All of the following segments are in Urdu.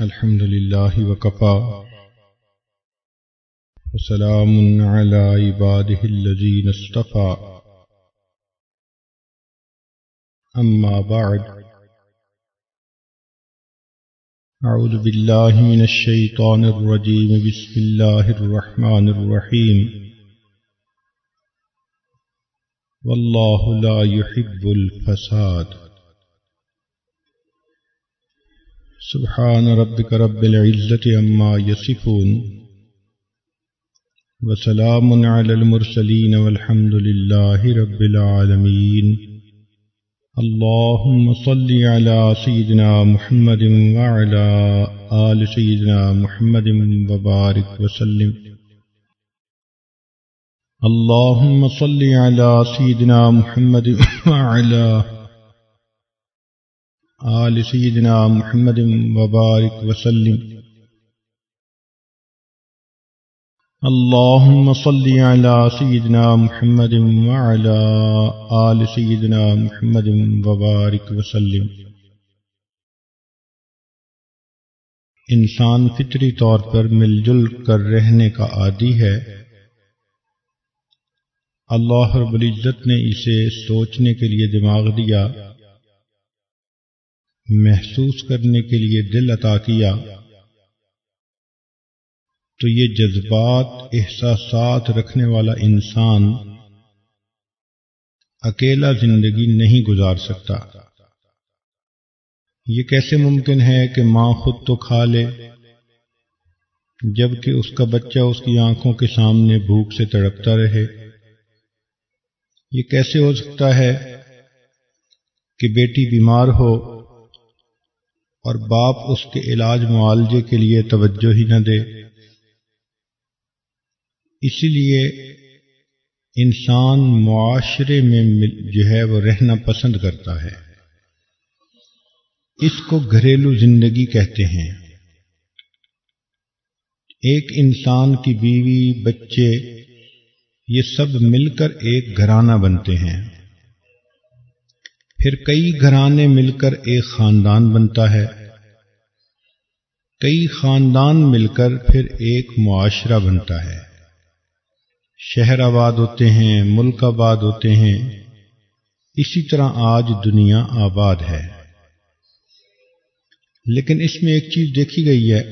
الحمد لله وكفى وسلام على عباده الذين اصطفى أما بعد. أعوذ بالله من الشيطان الرجيم بسم الله الرحمن الرحيم والله لا يحب الفساد. سبحان ربك رب العزة عما يصفون وسلام على المرسلين والحمد لله رب العالمين اللهم صل على سيدنا محمد وعلى آل سيدنا محمد وبارك وسلم اللهم صل على سيدنا محمد وعلى آل سيدنا محمد وبارك وسلم۔ اللهم صل على سيدنا محمد وعلى آل سيدنا محمد وبارك وسلم۔ انسان فطری طور پر مل جل کر رہنے کا عادی ہے۔ اللہ رب العزت نے اسے سوچنے کے لیے دماغ دیا۔ محسوس کرنے کے لیے دل عطا کیا، تو یہ جذبات، احساسات رکھنے والا انسان اکیلا زندگی نہیں گزار سکتا۔ یہ کیسے ممکن ہے کہ ماں خود تو کھا لے جبکہ اس کا بچہ اس کی آنکھوں کے سامنے بھوک سے تڑپتا رہے۔ یہ کیسے ہو سکتا ہے کہ بیٹی بیمار ہو اور باپ اس کے علاج معالجے کے لیے توجہ ہی نہ دے۔ اسی لیے انسان معاشرے میں جو ہے وہ رہنا پسند کرتا ہے۔ اس کو گھریلو زندگی کہتے ہیں۔ ایک انسان کی بیوی، بچے، یہ سب مل کر ایک گھرانہ بنتے ہیں۔ پھر کئی گھرانے مل کر ایک خاندان بنتا ہے۔ کئی خاندان مل کر پھر ایک معاشرہ بنتا ہے۔ شہر آباد ہوتے ہیں، ملک آباد ہوتے ہیں۔ اسی طرح آج دنیا آباد ہے۔ لیکن اس میں ایک چیز دیکھی گئی ہے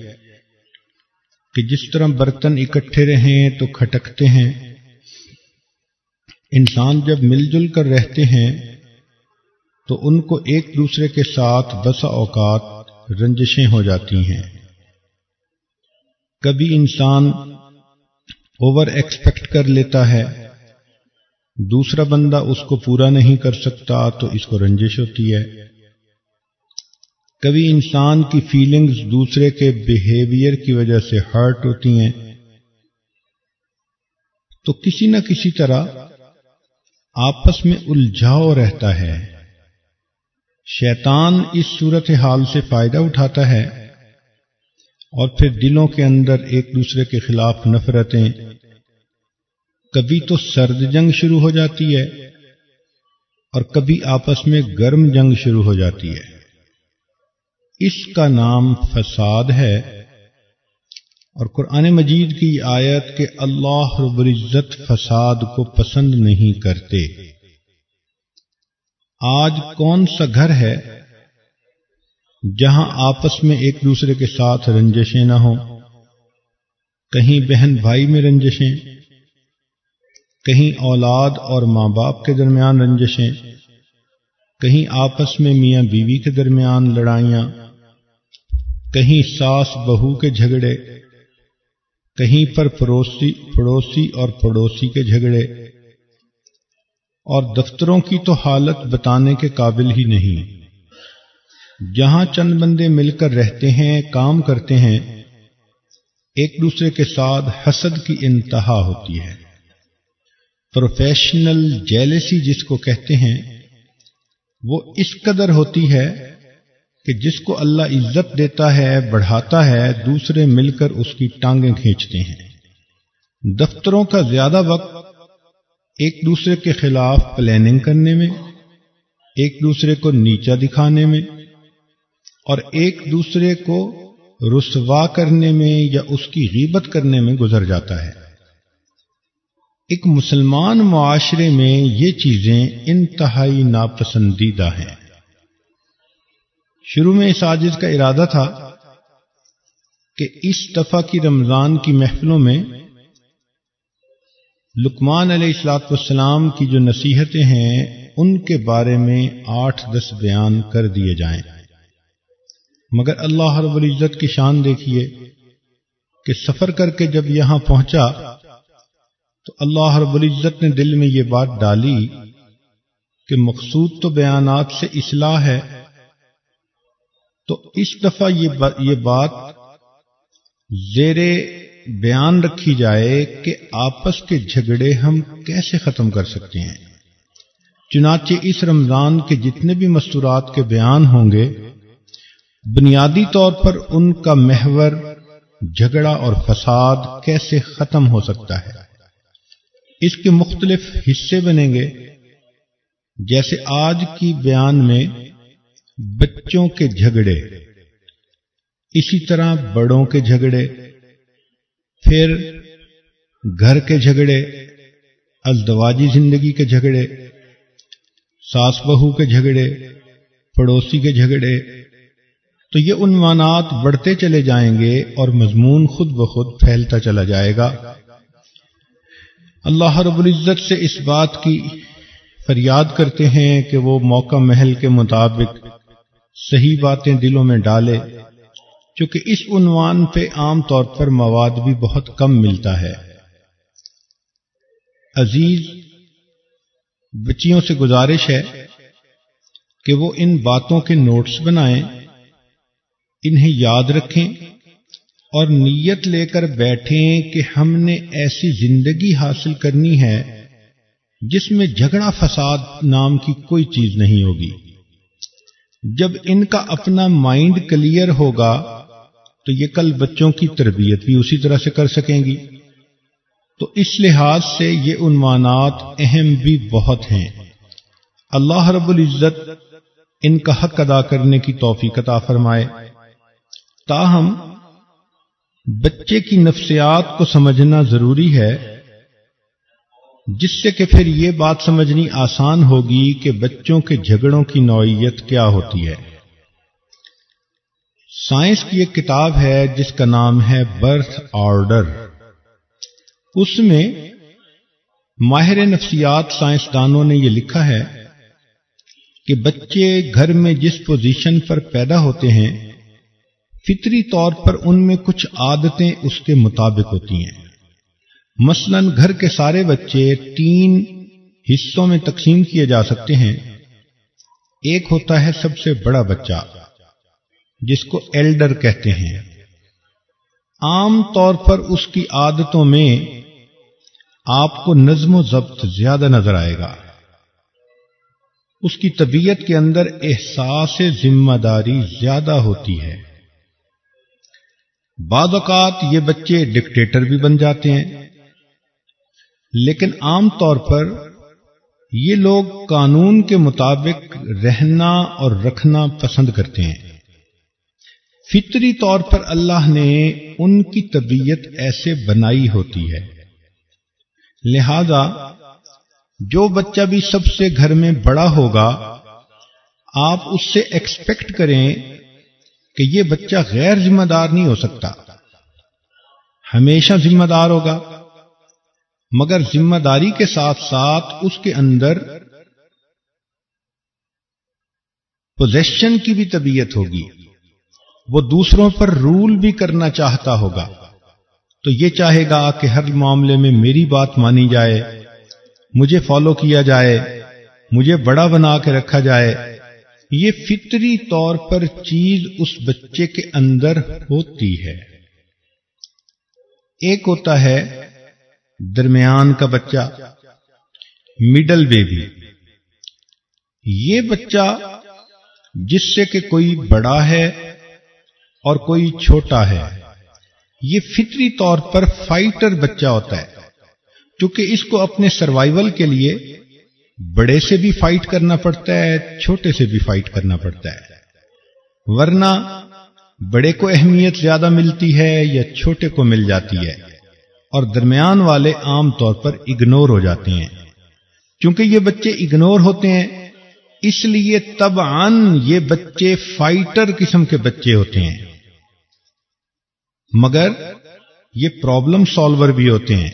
کہ جس طرح برتن اکٹھے رہیں تو کھٹکتے ہیں۔ انسان جب مل جل کر رہتے ہیں تو ان کو ایک دوسرے کے ساتھ بسا اوقات رنجشیں ہو جاتی ہیں۔ کبھی انسان اوور ایکسپیکٹ کر لیتا ہے، دوسرا بندہ اس کو پورا نہیں کر سکتا تو اس کو رنجش ہوتی ہے۔ کبھی انسان کی فیلنگز دوسرے کے بیہیویئر کی وجہ سے ہرٹ ہوتی ہیں۔ تو کسی نہ کسی طرح آپس میں الجھاؤ رہتا ہے۔ شیطان اس صورت حال سے فائدہ اٹھاتا ہے اور پھر دلوں کے اندر ایک دوسرے کے خلاف نفرتیں۔ کبھی تو سرد جنگ شروع ہو جاتی ہے اور کبھی آپس میں گرم جنگ شروع ہو جاتی ہے۔ اس کا نام فساد ہے اور قرآن مجید کی آیت کہ اللہ رب العزت فساد کو پسند نہیں کرتے۔ آج کون سا گھر ہے جہاں آپس میں ایک دوسرے کے ساتھ رنجشیں نہ ہوں؟ کہیں بہن بھائی میں رنجشیں، کہیں اولاد اور ماں باپ کے درمیان رنجشیں، کہیں آپس میں میاں بیوی کے درمیان لڑائیاں، کہیں ساس بہو کے جھگڑے، کہیں پر پڑوسی پڑوسی اور پڑوسی کے جھگڑے۔ اور دفتروں کی تو حالت بتانے کے قابل ہی نہیں۔ جہاں چند بندے مل کر رہتے ہیں، کام کرتے ہیں، ایک دوسرے کے ساتھ حسد کی انتہا ہوتی ہے۔ پروفیشنل جیلسی جس کو کہتے ہیں، وہ اس قدر ہوتی ہے کہ جس کو اللہ عزت دیتا ہے، بڑھاتا ہے، دوسرے مل کر اس کی ٹانگیں کھینچتے ہیں۔ دفتروں کا زیادہ وقت ایک دوسرے کے خلاف پلاننگ کرنے میں، ایک دوسرے کو نیچا دکھانے میں، اور ایک دوسرے کو رسوا کرنے میں یا اس کی غیبت کرنے میں گزر جاتا ہے۔ ایک مسلمان معاشرے میں یہ چیزیں انتہائی ناپسندیدہ ہیں۔ شروع میں اس آجز کا ارادہ تھا کہ اس دفعہ کی رمضان کی محفلوں میں لکمان علیہ السلاط والسلام کی جو نصیحتیں ہیں، ان کے بارے میں آٹھ دس بیان کر دیے جائیں۔ مگر اللہ رب العزت کی شان دیکھیے کہ سفر کر کے جب یہاں پہنچا، تو اللہ رب العزت نے دل میں یہ بات ڈالی کہ مقصود تو بیانات سے اصلاح ہے، تو اس دفعہ یہ بات زیر بیان رکھی جائے کہ آپس کے جھگڑے ہم کیسے ختم کر سکتے ہیں۔ چنانچہ اس رمضان کے جتنے بھی مستورات کے بیان ہوں گے، بنیادی طور پر ان کا محور جھگڑا اور فساد کیسے ختم ہو سکتا ہے۔ اس کے مختلف حصے بنیں گے، جیسے آج کی بیان میں بچوں کے جھگڑے، اسی طرح بڑوں کے جھگڑے پھر گھر کے جھگڑے، ازدواجی زندگی کے جھگڑے، ساس بہو کے جھگڑے، پڑوسی کے جھگڑے، تو یہ عنوانات بڑھتے چلے جائیں گے اور مضمون خود بخود پھیلتا چلا جائے گا۔ اللہ رب العزت سے اس بات کی فریاد کرتے ہیں کہ وہ موقع محل کے مطابق صحیح باتیں دلوں میں ڈالے۔ چونکہ اس عنوان پہ عام طور پر مواد بھی بہت کم ملتا ہے۔ عزیز، بچیوں سے گزارش ہے کہ وہ ان باتوں کے نوٹس بنائیں، انہیں یاد رکھیں اور نیت لے کر بیٹھیں کہ ہم نے ایسی زندگی حاصل کرنی ہے جس میں جھگڑا فساد نام کی کوئی چیز نہیں ہوگی۔ جب ان کا اپنا مائنڈ کلیئر ہوگا تو یہ کل بچوں کی تربیت بھی اسی طرح سے کر سکیں گی۔ تو اس لحاظ سے یہ عنوانات اہم بھی بہت ہیں۔ اللہ رب العزت ان کا حق ادا کرنے کی توفیق عطا فرمائے۔ تاہم، بچے کی نفسیات کو سمجھنا ضروری ہے، جس سے کہ پھر یہ بات سمجھنی آسان ہوگی کہ بچوں کے جھگڑوں کی نوعیت کیا ہوتی ہے۔ سائنس کی ایک کتاب ہے جس کا نام ہے برتھ آرڈر۔ اس میں ماہر نفسیات سائنسدانوں نے یہ لکھا ہے کہ بچے گھر میں جس پوزیشن پر پیدا ہوتے ہیں، فطری طور پر ان میں کچھ عادتیں اس کے مطابق ہوتی ہیں۔ مثلا گھر کے سارے بچے تین حصوں میں تقسیم کیے جا سکتے ہیں۔ ایک ہوتا ہے سب سے بڑا بچہ۔ جس کو ایلڈر کہتے ہیں۔ عام طور پر اس کی عادتوں میں آپ کو نظم و ضبط زیادہ نظر آئے گا۔ اس کی طبیعت کے اندر احساس ذمہ داری زیادہ ہوتی ہے۔ بعض اوقات یہ بچے ڈکٹیٹر بھی بن جاتے ہیں۔ لیکن عام طور پر یہ لوگ قانون کے مطابق رہنا اور رکھنا پسند کرتے ہیں۔ فطری طور پر اللہ نے ان کی طبیعت ایسے بنائی ہوتی ہے۔ لہذا جو بچہ بھی سب سے گھر میں بڑا ہوگا، آپ اس سے ایکسپیکٹ کریں کہ یہ بچہ غیر ذمہ دار نہیں ہو سکتا۔ ہمیشہ ذمہ دار ہوگا، مگر ذمہ داری کے ساتھ ساتھ اس کے اندر پوزیشن کی بھی طبیعت ہوگی۔ وہ دوسروں پر رول بھی کرنا چاہتا ہوگا۔ تو یہ چاہے گا کہ ہر معاملے میں میری بات مانی جائے، مجھے فالو کیا جائے، مجھے بڑا بنا کے رکھا جائے۔ یہ فطری طور پر چیز اس بچے کے اندر ہوتی ہے۔ ایک ہوتا ہے درمیان کا بچہ مڈل بیبی یہ بچہ جس سے کہ کوئی بڑا ہے اور کوئی چھوٹا ہے۔ یہ فطری طور پر فائٹر بچہ ہوتا ہے۔ کیونکہ اس کو اپنے سروائیول کے لیے بڑے سے بھی فائٹ کرنا پڑتا ہے، چھوٹے سے بھی فائٹ کرنا پڑتا ہے۔ ورنہ بڑے کو اہمیت زیادہ ملتی ہے یا چھوٹے کو مل جاتی ہے۔ اور درمیان والے عام طور پر اگنور ہو جاتے ہیں۔ چونکہ یہ بچے اگنور ہوتے ہیں، اس لیے تب یہ بچے فائٹر قسم کے بچے ہوتے ہیں۔ مگر یہ پرابلم سالور بھی ہوتے ہیں۔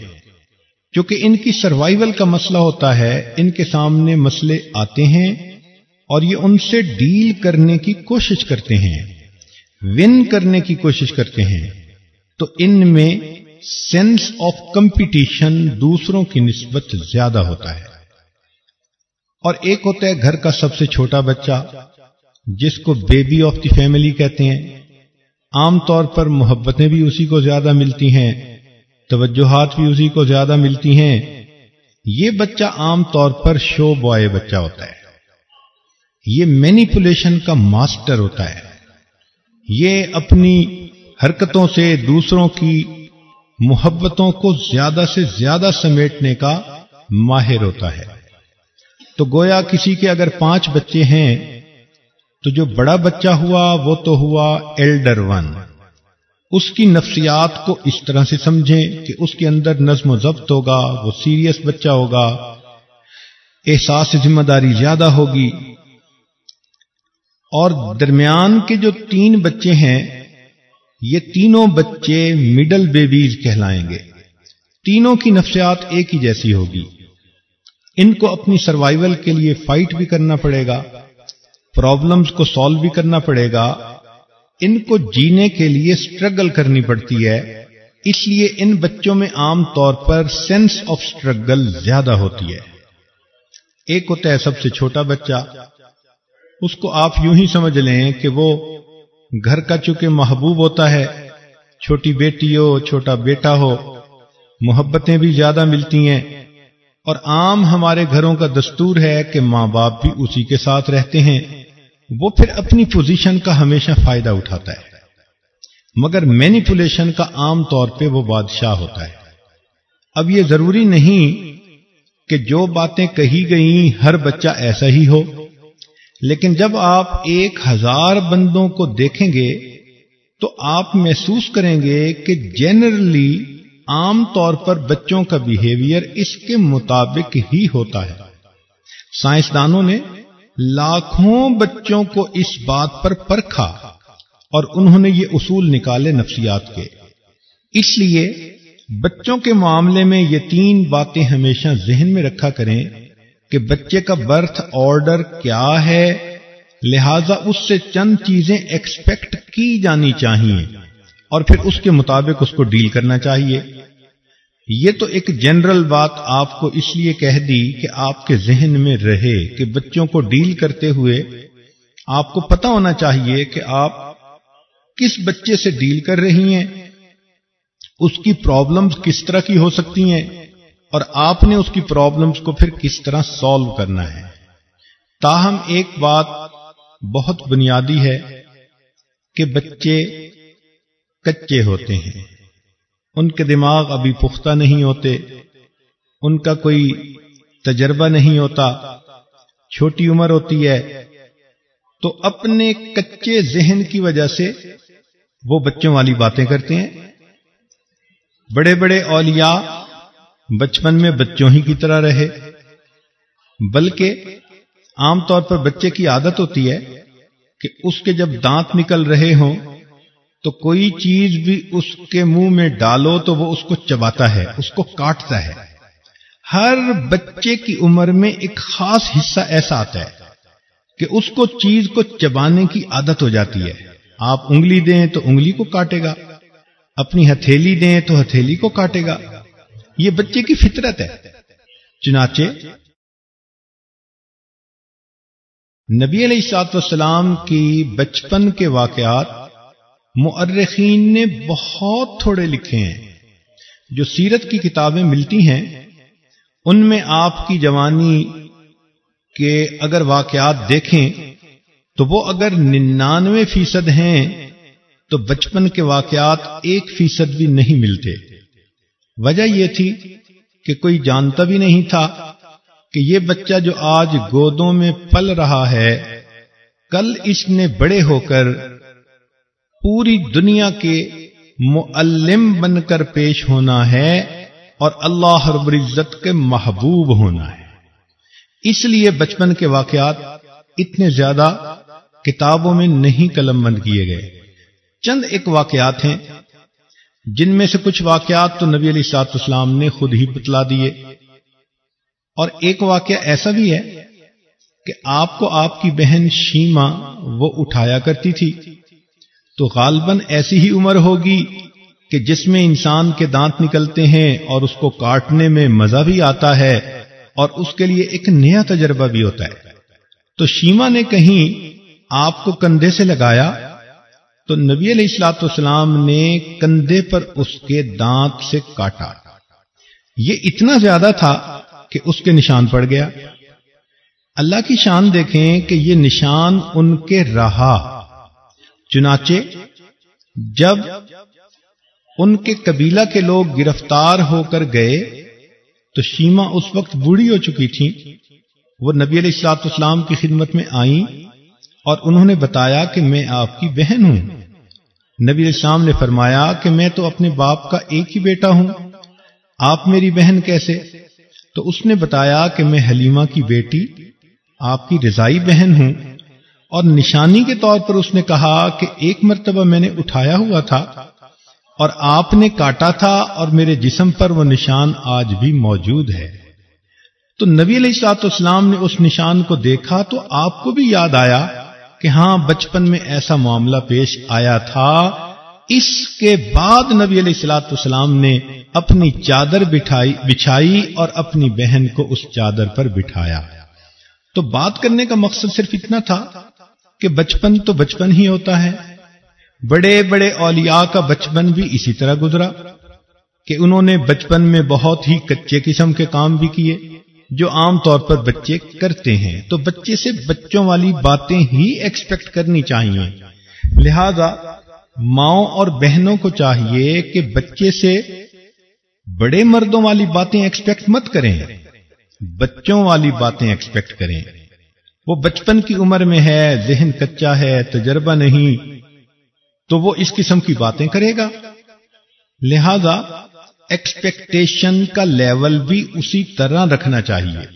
کیونکہ ان کی سروائیول کا مسئلہ ہوتا ہے، ان کے سامنے مسئلے آتے ہیں اور یہ ان سے ڈیل کرنے کی کوشش کرتے ہیں ون کرنے کی کوشش کرتے ہیں۔ تو ان میں سینس آف کمپٹیشن دوسروں کی نسبت زیادہ ہوتا ہے۔ اور ایک ہوتا ہے گھر کا سب سے چھوٹا بچہ، جس کو بیبی آف دی فیملی کہتے ہیں۔ عام طور پر محبتیں بھی اسی کو زیادہ ملتی ہیں، توجہات بھی اسی کو زیادہ ملتی ہیں۔ یہ بچہ عام طور پر شو بوائے بچہ ہوتا ہے۔ یہ مینیپولیشن کا ماسٹر ہوتا ہے۔ یہ اپنی حرکتوں سے دوسروں کی محبتوں کو زیادہ سے زیادہ سمیٹنے کا ماہر ہوتا ہے۔ تو گویا کسی کے اگر پانچ بچے ہیں تو جو بڑا بچہ ہوا، وہ تو ہوا ایلڈر ون اس کی نفسیات کو اس طرح سے سمجھیں کہ اس کے اندر نظم و ضبط ہوگا، وہ سیریس بچہ ہوگا، احساس ذمہ داری زیادہ ہوگی۔ اور درمیان کے جو تین بچے ہیں، یہ تینوں بچے مڈل بیبیز کہلائیں گے۔ تینوں کی نفسیات ایک ہی جیسی ہوگی۔ ان کو اپنی سروائیول کے لیے فائٹ بھی کرنا پڑے گا۔ پرابلمز کو سالو بھی کرنا پڑے گا۔ ان کو جینے کے لیے سٹرگل کرنی پڑتی ہے۔ اس لیے ان بچوں میں عام طور پر سینس آف سٹرگل زیادہ ہوتی ہے۔ ایک ہوتا ہے سب سے چھوٹا بچہ۔ اس کو آپ یوں ہی سمجھ لیں کہ وہ گھر کا چونکہ محبوب ہوتا ہے، چھوٹی بیٹی ہو، چھوٹا بیٹا ہو، محبتیں بھی زیادہ ملتی ہیں۔ اور عام ہمارے گھروں کا دستور ہے کہ ماں باپ بھی اسی کے ساتھ رہتے ہیں۔ وہ پھر اپنی پوزیشن کا ہمیشہ فائدہ اٹھاتا ہے۔ مگر مینیپولیشن کا عام طور پہ وہ بادشاہ ہوتا ہے۔ اب یہ ضروری نہیں کہ جو باتیں کہی گئیں ہر بچہ ایسا ہی ہو، لیکن جب آپ ایک ہزار بندوں کو دیکھیں گے تو آپ محسوس کریں گے کہ جنرلی عام طور پر بچوں کا بیہیویئر اس کے مطابق ہی ہوتا ہے۔ سائنسدانوں نے لاکھوں بچوں کو اس بات پر پرکھا اور انہوں نے یہ اصول نکالے نفسیات کے۔ اس لیے بچوں کے معاملے میں یہ تین باتیں ہمیشہ ذہن میں رکھا کریں کہ بچے کا برتھ آرڈر کیا ہے، لہذا اس سے چند چیزیں ایکسپیکٹ کی جانی چاہیے اور پھر اس کے مطابق اس کو ڈیل کرنا چاہیے یہ تو ایک جنرل بات آپ کو اس لیے کہہ دی کہ آپ کے ذہن میں رہے کہ بچوں کو ڈیل کرتے ہوئے آپ کو پتا ہونا چاہیے کہ آپ کس بچے سے ڈیل کر رہی ہیں، اس کی پرابلمز کس طرح کی ہو سکتی ہیں اور آپ نے اس کی پرابلمز کو پھر کس طرح سالو کرنا ہے۔ تاہم ایک بات بہت بنیادی ہے کہ بچے کچے ہوتے ہیں۔ ان کے دماغ ابھی پختہ نہیں ہوتے، ان کا کوئی تجربہ نہیں ہوتا، چھوٹی عمر ہوتی ہے، تو اپنے کچے ذہن کی وجہ سے وہ بچوں والی باتیں کرتے ہیں۔ بڑے بڑے اولیاء بچپن میں بچوں ہی کی طرح رہے، بلکہ عام طور پر بچے کی عادت ہوتی ہے کہ اس کے جب دانت نکل رہے ہوں تو کوئی چیز بھی اس کے منہ میں ڈالو تو وہ اس کو چباتا ہے، اس کو کاٹتا ہے۔ ہر بچے کی عمر میں ایک خاص حصہ ایسا آتا ہے کہ اس کو چیز کو چبانے کی عادت ہو جاتی ہے۔ آپ انگلی دیں تو انگلی کو کاٹے گا، اپنی ہتھیلی دیں تو ہتھیلی کو کاٹے گا۔ یہ بچے کی فطرت ہے۔ چنانچہ، نبی علیہ سات وسلام کی بچپن کے واقعات مؤرخین نے بہت تھوڑے لکھے ہیں۔ جو سیرت کی کتابیں ملتی ہیں، ان میں آپ کی جوانی کے اگر واقعات دیکھیں، تو وہ اگر ننانوے فیصد ہیں، تو بچپن کے واقعات ایک فیصد بھی نہیں ملتے۔ وجہ یہ تھی کہ کوئی جانتا بھی نہیں تھا کہ یہ بچہ جو آج گودوں میں پل رہا ہے، کل اس نے بڑے ہو کر پوری دنیا کے معلم بن کر پیش ہونا ہے اور اللہ رب العزت کے محبوب ہونا ہے۔ اس لیے بچپن کے واقعات اتنے زیادہ کتابوں میں نہیں قلم بند کیے گئے۔ چند ایک واقعات ہیں جن میں سے کچھ واقعات تو نبی علیہ سات اسلام نے خود ہی بتلا دیے۔ اور ایک واقعہ ایسا بھی ہے کہ آپ کو آپ کی بہن شیما وہ اٹھایا کرتی تھی۔ تو غالباً ایسی ہی عمر ہوگی کہ جس میں انسان کے دانت نکلتے ہیں اور اس کو کاٹنے میں مزہ بھی آتا ہے اور اس کے لیے ایک نیا تجربہ بھی ہوتا ہے۔ تو شیما نے کہیں، آپ کو کندھے سے لگایا؟ تو نبی علیہ السلاط والسلام نے کندھے پر اس کے دانت سے کاٹا۔ یہ اتنا زیادہ تھا کہ اس کے نشان پڑ گیا۔ اللہ کی شان دیکھیں کہ یہ نشان ان کے رہا۔ چنانچہ جب ان کے قبیلہ کے لوگ گرفتار ہو کر گئے تو شیما اس وقت بوڑھی ہو چکی تھی وہ نبی علیہ السلاط اسلام کی خدمت میں آئیں اور انہوں نے بتایا کہ میں آپ کی بہن ہوں۔ نبی علیہ السلام نے فرمایا کہ میں تو اپنے باپ کا ایک ہی بیٹا ہوں۔ آپ میری بہن کیسے؟ تو اس نے بتایا کہ میں حلیمہ کی بیٹی، آپ کی رضائی بہن ہوں۔ اور نشانی کے طور پر اس نے کہا کہ ایک مرتبہ میں نے اٹھایا ہوا تھا اور آپ نے کاٹا تھا اور میرے جسم پر وہ نشان آج بھی موجود ہے۔ تو نبی علیہ السلاط اسلام نے اس نشان کو دیکھا تو آپ کو بھی یاد آیا کہ ہاں بچپن میں ایسا معاملہ پیش آیا تھا۔ اس کے بعد نبی علیہ السلاط اسلام نے اپنی چادر بٹھائی، بچھائی اور اپنی بہن کو اس چادر پر بٹھایا۔ تو بات کرنے کا مقصد صرف اتنا تھا کہ بچپن تو بچپن ہی ہوتا ہے۔ بڑے بڑے اولیاء کا بچپن بھی اسی طرح گزرا کہ انہوں نے بچپن میں بہت ہی کچے قسم کے کام بھی کیے جو عام طور پر بچے کرتے ہیں۔ تو بچے سے بچوں والی باتیں ہی ایکسپیکٹ کرنی چاہیے۔ لہذا ماؤں اور بہنوں کو چاہیے کہ بچے سے بڑے مردوں والی باتیں ایکسپیکٹ مت کریں۔ بچوں والی باتیں ایکسپیکٹ کریں۔ وہ بچپن کی عمر میں ہے، ذہن کچا ہے، تجربہ نہیں، تو وہ اس قسم کی باتیں کرے گا۔ لہذا ایکسپیکٹیشن کا لیول بھی اسی طرح رکھنا چاہیے۔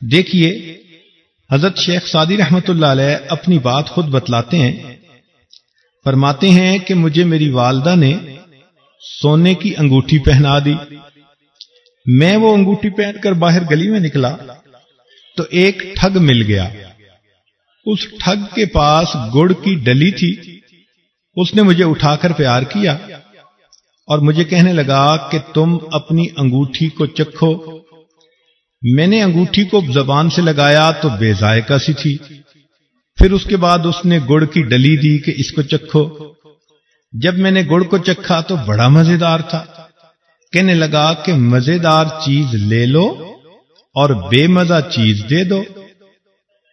دیکھیے، حضرت شیخ سعدی رحمت اللہ علیہ اپنی بات خود بتلاتے ہیں۔ فرماتے ہیں کہ مجھے میری والدہ نے سونے کی انگوٹھی پہنا دی۔ میں وہ انگوٹھی پہن کر باہر گلی میں نکلا تو ایک ٹھگ مل گیا۔ اس ٹھگ کے پاس گڑ کی ڈلی تھی۔ اس نے مجھے اٹھا کر پیار کیا اور مجھے کہنے لگا کہ تم اپنی انگوٹھی کو چکھو۔ میں نے انگوٹھی کو زبان سے لگایا تو بے ذائقہ سی تھی۔ پھر اس کے بعد اس نے گڑ کی ڈلی دی کہ اس کو چکھو۔ جب میں نے گڑ کو چکھا تو بڑا مزیدار تھا۔ کہنے لگا کہ مزیدار چیز لے لو اور بے مزہ چیز دے دو۔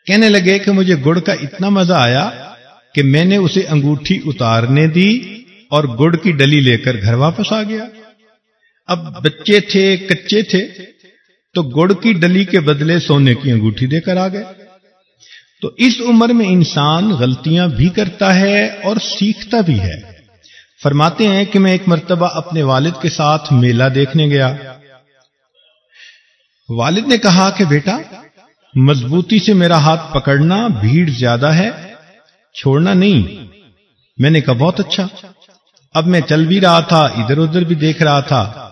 کہنے لگے کہ مجھے گڑ کا اتنا مزہ آیا کہ میں نے اسے انگوٹھی اتارنے دی اور گڑ کی ڈلی لے کر گھر واپس آ گیا۔ اب بچے تھے، کچے تھے، تو گڑ کی ڈلی کے بدلے سونے کی انگوٹھی دے کر آ گئے۔ تو اس عمر میں انسان غلطیاں بھی کرتا ہے اور سیکھتا بھی ہے۔ فرماتے ہیں کہ میں ایک مرتبہ اپنے والد کے ساتھ میلہ دیکھنے گیا۔ والد نے کہا کہ بیٹا مضبوطی سے میرا ہاتھ پکڑنا بھیڑ زیادہ ہے، چھوڑنا نہیں۔ میں نے کہا، بہت اچھا۔ اب میں چل بھی رہا تھا، ادھر ادھر بھی دیکھ رہا تھا۔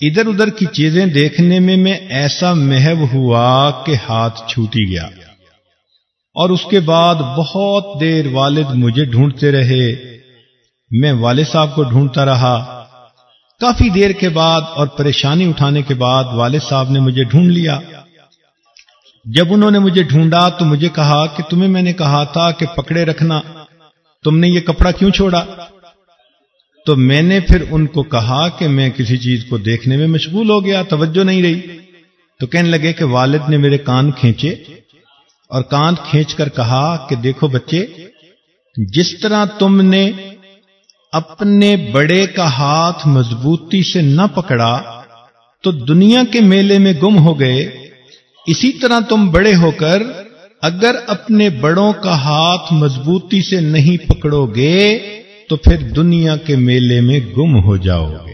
ادھر ادھر کی چیزیں دیکھنے میں میں ایسا محب ہوا کہ ہاتھ چھوٹی گیا۔ اور اس کے بعد بہت دیر والد مجھے ڈھونڈتے رہے۔ میں والد صاحب کو ڈھونڈتا رہا۔ کافی دیر کے بعد اور پریشانی اٹھانے کے بعد والد صاحب نے مجھے ڈھونڈ لیا۔ جب انہوں نے مجھے ڈھونڈا تو مجھے کہا کہ تمہیں میں نے کہا تھا کہ پکڑے رکھنا۔ تم نے یہ کپڑا کیوں چھوڑا؟ تو میں نے پھر ان کو کہا کہ میں کسی چیز کو دیکھنے میں مشغول ہو گیا، توجہ نہیں رہی۔ تو کہنے لگے کہ والد نے میرے کان کھینچے اور کان کھینچ کر کہا کہ دیکھو بچے، جس طرح تم نے اپنے بڑے کا ہاتھ مضبوطی سے نہ پکڑا، تو دنیا کے میلے میں گم ہو گئے۔ اسی طرح تم بڑے ہو کر اگر اپنے بڑوں کا ہاتھ مضبوطی سے نہیں پکڑو گے تو پھر دنیا کے میلے میں گم ہو جاؤ گے۔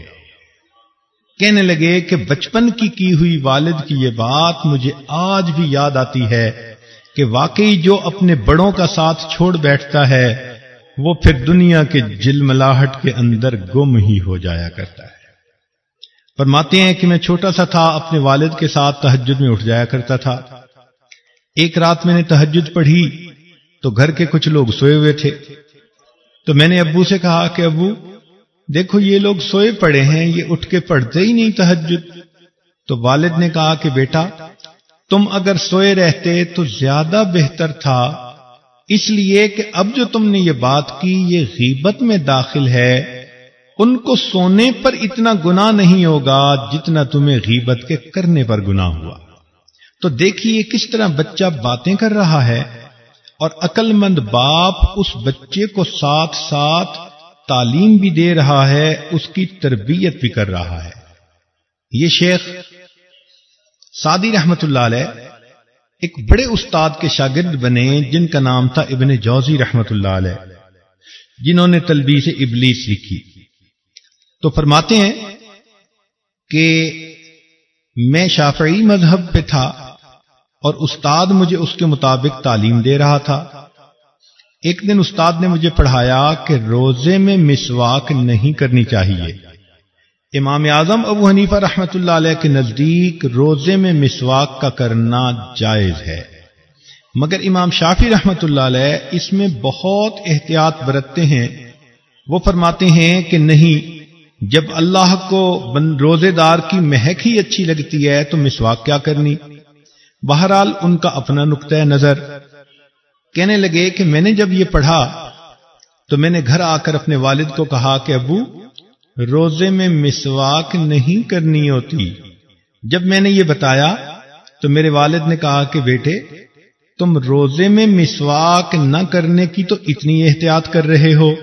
کہنے لگے کہ بچپن کی کی ہوئی والد کی یہ بات مجھے آج بھی یاد آتی ہے کہ واقعی جو اپنے بڑوں کا ساتھ چھوڑ بیٹھتا ہے وہ پھر دنیا کے جلملاہٹ کے اندر گم ہی ہو جایا کرتا ہے۔ فرماتے ہیں کہ میں چھوٹا سا تھا، اپنے والد کے ساتھ تہجد میں اٹھ جایا کرتا تھا۔ ایک رات میں نے تہجد پڑھی، تو گھر کے کچھ لوگ سوئے ہوئے تھے۔ تو میں نے ابو سے کہا کہ ابو، دیکھو یہ لوگ سوئے پڑے ہیں، یہ اٹھ کے پڑھتے ہی نہیں تہجد۔ تو والد نے کہا کہ بیٹا، تم اگر سوئے رہتے تو زیادہ بہتر تھا۔ اس لیے کہ اب جو تم نے یہ بات کی، یہ غیبت میں داخل ہے۔ ان کو سونے پر اتنا گنا نہیں ہوگا جتنا تمہیں غیبت کے کرنے پر گنا ہوا۔ تو دیکھیے کس طرح بچہ باتیں کر رہا ہے اور عقل مند باپ اس بچے کو ساتھ ساتھ تعلیم بھی دے رہا ہے، اس کی تربیت بھی کر رہا ہے۔ یہ شیخ سعدی رحمت اللہ علیہ ایک بڑے استاد کے شاگرد بنے، جن کا نام تھا ابن جوزی رحمت اللہ علیہ، جنہوں نے تلبی سے ابلیس لکھی۔ تو فرماتے ہیں کہ میں شافعی مذہب پہ تھا اور استاد مجھے اس کے مطابق تعلیم دے رہا تھا۔ ایک دن استاد نے مجھے پڑھایا کہ روزے میں مسواک نہیں کرنی چاہیے۔ امام اعظم ابو حنیفہ رحمت اللہ علیہ کے نزدیک روزے میں مسواک کا کرنا جائز ہے۔ مگر امام شافی رحمت اللہ علیہ اس میں بہت احتیاط برتتے ہیں۔ وہ فرماتے ہیں کہ نہیں جب اللہ کو روزے دار کی مہک ہی اچھی لگتی ہے تو مسواک کیا کرنی؟ بہرحال ان کا اپنا نقطۂ نظر۔ کہنے لگے کہ میں نے جب یہ پڑھا تو میں نے گھر آ کر اپنے والد کو کہا کہ ابو، روزے میں مسواک نہیں کرنی ہوتی۔ جب میں نے یہ بتایا تو میرے والد نے کہا کہ بیٹے، تم روزے میں مسواک نہ کرنے کی تو اتنی احتیاط کر رہے ہو۔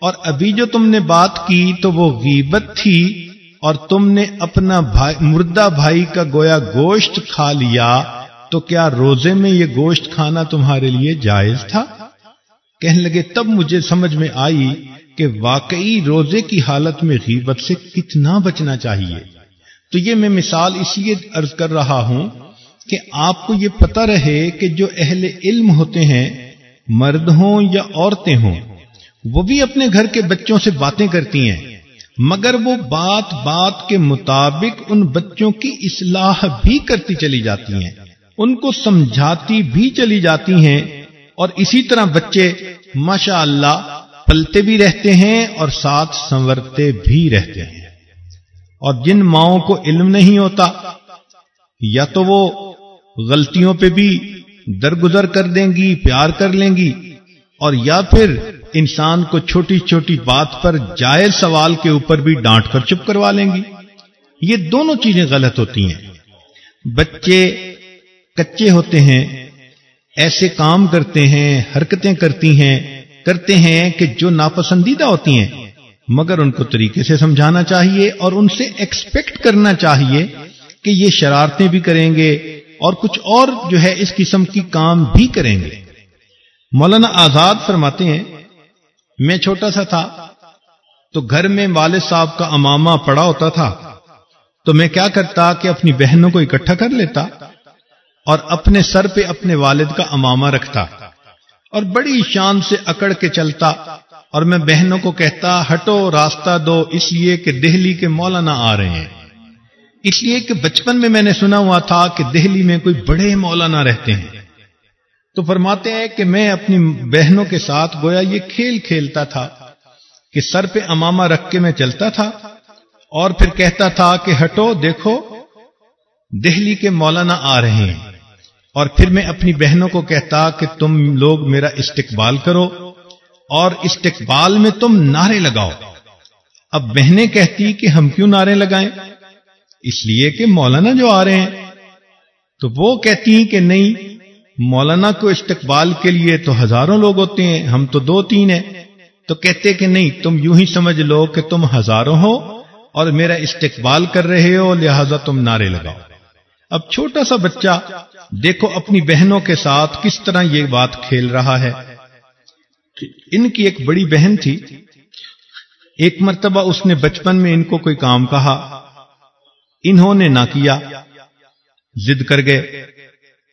اور ابھی جو تم نے بات کی تو وہ غیبت تھی اور تم نے اپنا بھائی مردہ بھائی کا گویا گوشت کھا لیا، تو کیا روزے میں یہ گوشت کھانا تمہارے لیے جائز تھا؟ کہنے لگے، تب مجھے سمجھ میں آئی کہ واقعی روزے کی حالت میں غیبت سے کتنا بچنا چاہیے۔ تو یہ میں مثال اس لیے ارض کر رہا ہوں کہ آپ کو یہ پتہ رہے کہ جو اہل علم ہوتے ہیں، مرد ہوں یا عورتیں ہوں وہ بھی اپنے گھر کے بچوں سے باتیں کرتی ہیں، مگر وہ بات بات کے مطابق ان بچوں کی اصلاح بھی کرتی چلی جاتی ہیں، ان کو سمجھاتی بھی چلی جاتی ہیں، اور اسی طرح بچے ماشاء اللہ پلتے بھی رہتے ہیں اور ساتھ سنورتے بھی رہتے ہیں۔ اور جن ماؤں کو علم نہیں ہوتا، یا تو وہ غلطیوں پہ بھی درگزر کر دیں گی، پیار کر لیں گی، اور یا پھر انسان کو چھوٹی چھوٹی بات پر جائز سوال کے اوپر بھی ڈانٹ کر چپ کروا لیں گی۔ یہ دونوں چیزیں غلط ہوتی ہیں۔ بچے کچے ہوتے ہیں، ایسے کام کرتے ہیں، حرکتیں کرتی ہیں، کرتے ہیں کہ جو ناپسندیدہ ہوتی ہیں۔ مگر ان کو طریقے سے سمجھانا چاہیے اور ان سے ایکسپیکٹ کرنا چاہیے کہ یہ شرارتیں بھی کریں گے اور کچھ اور جو ہے اس قسم کی کام بھی کریں گے۔ مولانا آزاد فرماتے ہیں میں چھوٹا سا تھا، تو گھر میں والد صاحب کا امامہ پڑا ہوتا تھا، تو میں کیا کرتا کہ اپنی بہنوں کو اکٹھا کر لیتا اور اپنے سر پہ اپنے والد کا امامہ رکھتا اور بڑی شان سے اکڑ کے چلتا اور میں بہنوں کو کہتا، ہٹو راستہ دو، اس لیے کہ دہلی کے مولانا آ رہے ہیں۔ اس لیے کہ بچپن میں میں نے سنا ہوا تھا کہ دہلی میں کوئی بڑے مولانا رہتے ہیں۔ تو فرماتے ہیں کہ میں اپنی بہنوں کے ساتھ گویا یہ کھیل کھیلتا تھا کہ سر پہ امامہ رکھ کے میں چلتا تھا اور پھر کہتا تھا کہ ہٹو، دیکھو، دہلی کے مولانا آ رہے ہیں۔ اور پھر میں اپنی بہنوں کو کہتا کہ تم لوگ میرا استقبال کرو اور استقبال میں تم نعرے لگاؤ۔ اب بہنیں کہتی کہ ہم کیوں نعرے لگائیں؟ اس لیے کہ مولانا جو آ رہے ہیں۔ تو وہ کہتی کہ نہیں مولانا کو استقبال کے لیے تو ہزاروں لوگ ہوتے ہیں، ہم تو دو تین ہیں۔ تو کہتے کہ نہیں، تم یوں ہی سمجھ لو کہ تم ہزاروں ہو اور میرا استقبال کر رہے ہو، لہذا تم نعرے لگاؤ۔ اب چھوٹا سا بچہ، دیکھو اپنی بہنوں کے ساتھ کس طرح یہ بات کھیل رہا ہے۔ ان کی ایک بڑی بہن تھی۔ ایک مرتبہ اس نے بچپن میں ان کو کوئی کام کہا۔ انہوں نے نہ کیا زد کر گئے۔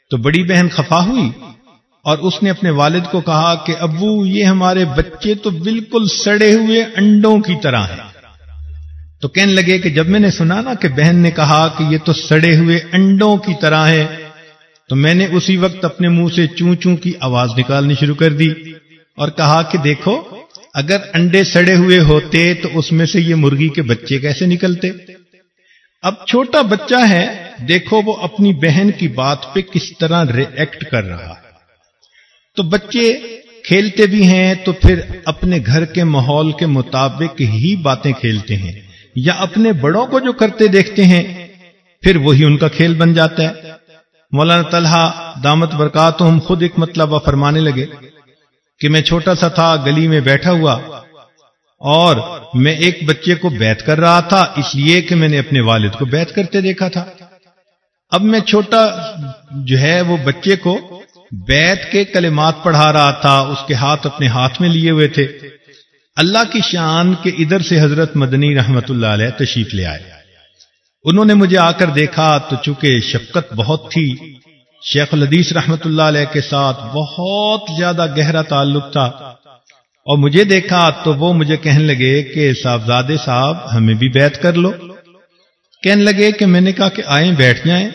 تو بڑی بہن خفا ہوئی اور اس نے اپنے والد کو کہا کہ ابو، یہ ہمارے بچے تو بالکل سڑے ہوئے انڈوں کی طرح ہیں۔ تو کہنے لگے کہ جب میں نے سنا نا کہ بہن نے کہا کہ یہ تو سڑے ہوئے انڈوں کی طرح ہے تو میں نے اسی وقت اپنے منہ سے چون چون کی آواز نکالنی شروع کر دی اور کہا کہ دیکھو، اگر انڈے سڑے ہوئے ہوتے تو اس میں سے یہ مرغی کے بچے کیسے نکلتے؟ اب چھوٹا بچہ ہے دیکھو وہ اپنی بہن کی بات پہ کس طرح ریئیکٹ کر رہا۔ تو بچے کھیلتے بھی ہیں تو پھر اپنے گھر کے ماحول کے مطابق ہی باتیں کھیلتے ہیں۔ یا اپنے بڑوں کو جو کرتے دیکھتے ہیں، پھر وہی ان کا کھیل بن جاتا ہے۔ مولانا طلحہ، دامت برکات ہم خود ایک مطلب فرمانے لگے کہ میں چھوٹا سا تھا، گلی میں بیٹھا ہوا اور میں ایک بچے کو بیت کر رہا تھا، اس لیے کہ میں نے اپنے والد کو بیت کرتے دیکھا تھا۔ اب میں چھوٹا جو ہے وہ بچے کو بیت کے کلمات پڑھا رہا تھا، اس کے ہاتھ اپنے ہاتھ میں لیے ہوئے تھے۔ اللہ کی شان کے ادھر سے حضرت مدنی رحمت اللہ علیہ تشریف لے آئے۔ انہوں نے مجھے آ کر دیکھا تو چونکہ شفقت بہت تھی، شیخ الحدیث رحمت اللہ علیہ کے ساتھ بہت زیادہ گہرا تعلق تھا۔ اور مجھے دیکھا تو وہ مجھے کہنے لگے کہ صاحبزادے صاحب، ہمیں بھی بیت کر لو۔ کہنے لگے کہ میں نے کہا کہ آئیں بیٹھ جائیں۔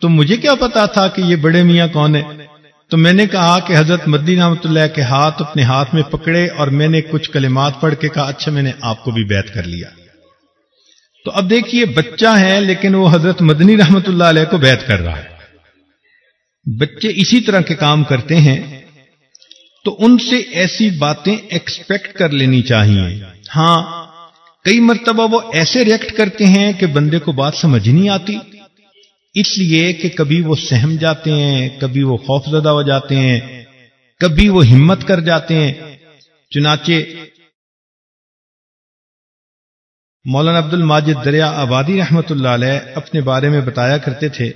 تو مجھے کیا پتا تھا کہ یہ بڑے میاں کون ہے تو میں نے کہا کہ حضرت مدی رحمت اللہ کے ہاتھ اپنے ہاتھ میں پکڑے اور میں نے کچھ کلمات پڑھ کے کہا اچھا میں نے آپ کو بھی بیت کر لیا۔ تو اب دیکھیے، بچہ ہے لیکن وہ حضرت مدنی رحمت اللہ علیہ کو بیت کر رہا ہے۔ بچے اسی طرح کے کام کرتے ہیں۔ تو ان سے ایسی باتیں ایکسپیکٹ کر لینی چاہیے۔ ہاں کئی مرتبہ وہ ایسے ریئیکٹ کرتے ہیں کہ بندے کو بات سمجھ نہیں آتی۔ اس لیے کہ کبھی وہ سہم جاتے ہیں، کبھی وہ خوف زدہ ہو جاتے ہیں، کبھی وہ ہمت کر جاتے ہیں۔ چنانچہ مولانا عبد الماجد دریا آبادی رحمت اللہ علیہ اپنے بارے میں بتایا کرتے تھے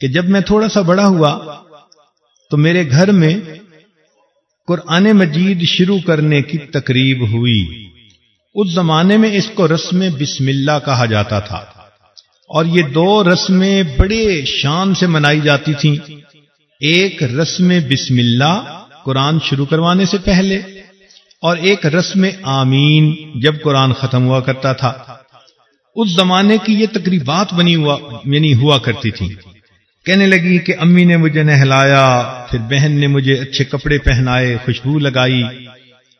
کہ جب میں تھوڑا سا بڑا ہوا تو میرے گھر میں قرآن مجید شروع کرنے کی تقریب ہوئی۔ اس زمانے میں اس کو رسم بسم اللہ کہا جاتا تھا۔ اور یہ دو رسمیں بڑے شان سے منائی جاتی تھیں۔ ایک رسم بسم اللہ قرآن شروع کروانے سے پہلے اور ایک رسم آمین جب قرآن ختم ہوا کرتا تھا۔ اس زمانے کی یہ تقریبات بنی ہوا یعنی ہوا کرتی تھی کہنے لگی کہ امی نے مجھے نہلایا، پھر بہن نے مجھے اچھے کپڑے پہنائے، خوشبو لگائی،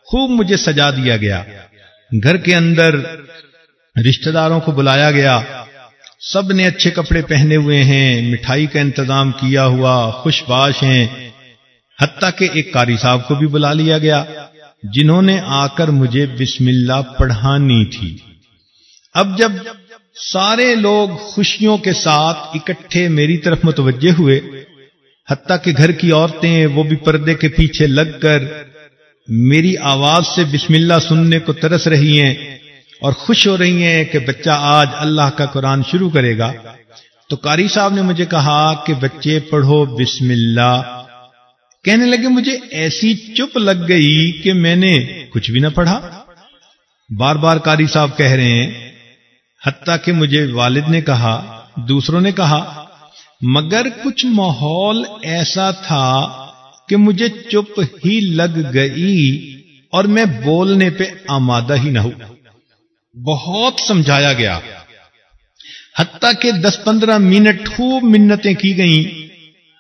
خوب مجھے سجا دیا گیا۔ گھر کے اندر رشتہ داروں کو بلایا گیا۔ سب نے اچھے کپڑے پہنے ہوئے ہیں، مٹھائی کا انتظام کیا ہوا، خوش باش ہیں۔ حتیٰ کہ ایک کاری صاحب کو بھی بلا لیا گیا، جنہوں نے آ کر مجھے بسم اللہ پڑھانی تھی۔ اب جب سارے لوگ خوشیوں کے ساتھ اکٹھے میری طرف متوجہ ہوئے، حتیٰ کہ گھر کی عورتیں وہ بھی پردے کے پیچھے لگ کر میری آواز سے بسم اللہ سننے کو ترس رہی ہیں اور خوش ہو رہی ہیں کہ بچہ آج اللہ کا قرآن شروع کرے گا۔ تو کاری صاحب نے مجھے کہا کہ بچے پڑھو بسم اللہ۔ کہنے لگے مجھے ایسی چپ لگ گئی کہ میں نے کچھ بھی نہ پڑھا۔ بار بار کاری صاحب کہہ رہے ہیں۔ حتیٰ کہ مجھے والد نے کہا، دوسروں نے کہا، مگر کچھ ماحول ایسا تھا کہ مجھے چپ ہی لگ گئی اور میں بولنے پہ آمادہ ہی نہ ہوں۔ بہت سمجھایا گیا۔ حتیٰ کہ دس پندرہ منٹ خوب منتیں کی گئیں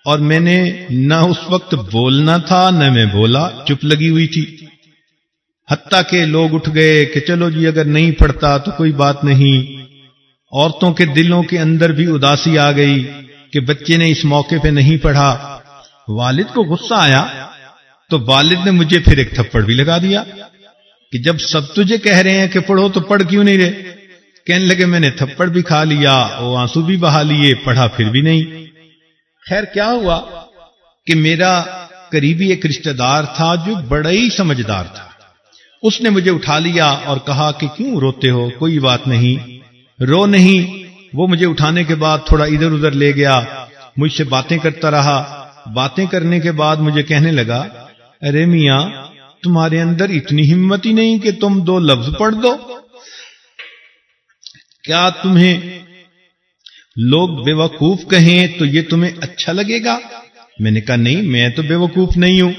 اور میں نے نہ اس وقت بولنا تھا، نہ میں بولا، چپ لگی ہوئی تھی۔ حتیٰ کہ لوگ اٹھ گئے کہ چلو جی اگر نہیں پڑھتا تو کوئی بات نہیں۔ عورتوں کے دلوں کے اندر بھی اداسی آ گئی کہ بچے نے اس موقع پہ نہیں پڑھا۔ والد کو غصہ آیا تو والد نے مجھے پھر ایک تھپڑ بھی لگا دیا کہ جب سب تجھے کہہ رہے ہیں کہ پڑھو تو پڑھ کیوں نہیں رہے؟ کہنے لگے میں نے تھپڑ بھی کھا لیا وہ آنسو بھی بہا لیے، پڑھا پھر بھی نہیں۔ خیر، کیا ہوا کہ میرا قریبی ایک رشتہ دار تھا جو بڑا ہی سمجھدار تھا۔ اس نے مجھے اٹھا لیا اور کہا کہ کیوں روتے ہو؟ کوئی بات نہیں۔ رو نہیں، وہ مجھے اٹھانے کے بعد تھوڑا ادھر ادھر لے گیا، مجھ سے باتیں کرتا رہا۔ باتیں کرنے کے بعد مجھے کہنے لگا، ارے میاں، تمہارے اندر اتنی ہمت ہی نہیں کہ تم دو لفظ پڑھ دو؟ کیا تمہیں لوگ بے وقوف کہیں تو یہ تمہیں اچھا لگے گا؟ میں نے کہا، نہیں، میں تو بے وقوف نہیں ہوں۔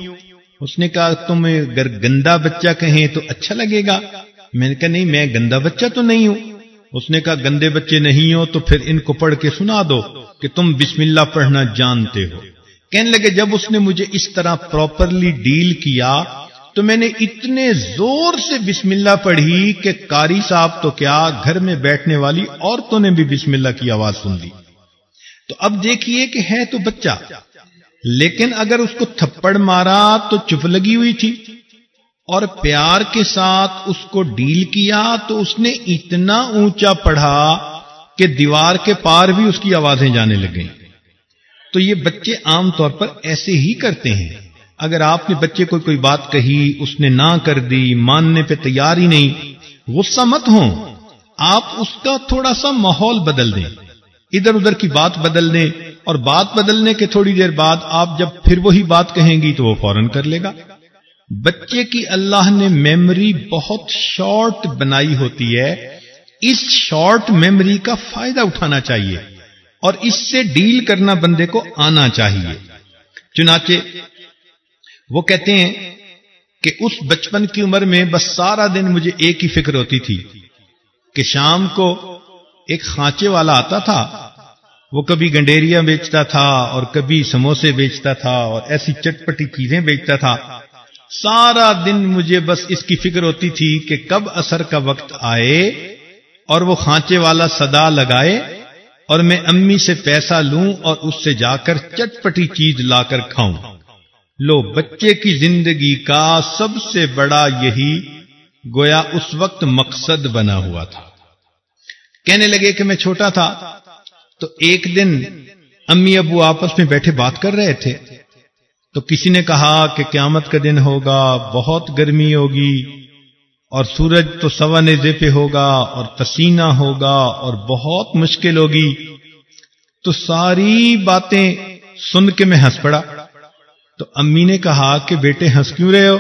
اس نے کہا تم اگر گندا بچہ کہیں تو اچھا لگے گا؟ میں نے کہا، نہیں، میں گندا بچہ تو نہیں ہوں۔ اس نے کہا، گندے بچے نہیں ہو تو پھر ان کو پڑھ کے سنا دو کہ تم بسم اللہ پڑھنا جانتے ہو۔ کہنے لگے، جب اس نے مجھے اس طرح پراپرلی ڈیل کیا تو میں نے اتنے زور سے بسم اللہ پڑھی کہ کاری صاحب تو کیا گھر میں بیٹھنے والی عورتوں نے بھی بسم اللہ کی آواز سن لی۔ تو اب دیکھیے کہ ہے تو بچہ۔ لیکن اگر اس کو تھپڑ مارا تو چپ لگی ہوئی تھی۔ اور پیار کے ساتھ اس کو ڈیل کیا تو اس نے اتنا اونچا پڑھا کہ دیوار کے پار بھی اس کی آوازیں جانے لگ گئیں تو یہ بچے عام طور پر ایسے ہی کرتے ہیں۔ اگر آپ نے بچے کو کوئی بات کہی، اس نے نہ کر دی، ماننے پہ تیار ہی نہیں، غصہ مت ہوں۔ آپ اس کا تھوڑا سا ماحول بدل دیں۔ ادھر ادھر کی بات بدل دیں اور بات بدلنے کے تھوڑی دیر بعد آپ جب پھر وہی بات کہیں گی تو وہ فوراً کر لے گا۔ بچے کی اللہ نے میموری بہت شارٹ بنائی ہوتی ہے۔ اس شارٹ میموری کا فائدہ اٹھانا چاہیے۔ اور اس سے ڈیل کرنا بندے کو آنا چاہیے۔ چنانچہ وہ کہتے ہیں کہ اس بچپن کی عمر میں بس سارا دن مجھے ایک ہی فکر ہوتی تھی کہ شام کو ایک خانچے والا آتا تھا۔ وہ کبھی گنڈیریا بیچتا تھا اور کبھی سموسے بیچتا تھا اور ایسی چٹپٹی چیزیں بیچتا تھا۔ سارا دن مجھے بس اس کی فکر ہوتی تھی کہ کب اثر کا وقت آئے اور وہ خانچے والا صدا لگائے۔ اور میں امی سے پیسہ لوں اور اس سے جا کر چٹپٹی چیز لا کر کھاؤں۔ لو، بچے کی زندگی کا سب سے بڑا یہی گویا اس وقت مقصد بنا ہوا تھا۔ کہنے لگے کہ میں چھوٹا تھا، تو ایک دن امی ابو آپس میں بیٹھے بات کر رہے تھے۔ تو کسی نے کہا کہ قیامت کا دن ہوگا، بہت گرمی ہوگی۔ اور سورج تو سوا نیزے پہ ہوگا اور پسینہ ہوگا اور بہت مشکل ہوگی۔ تو ساری باتیں سن کے میں ہنس پڑا۔ تو امی نے کہا کہ بیٹے ہنس کیوں رہے ہو؟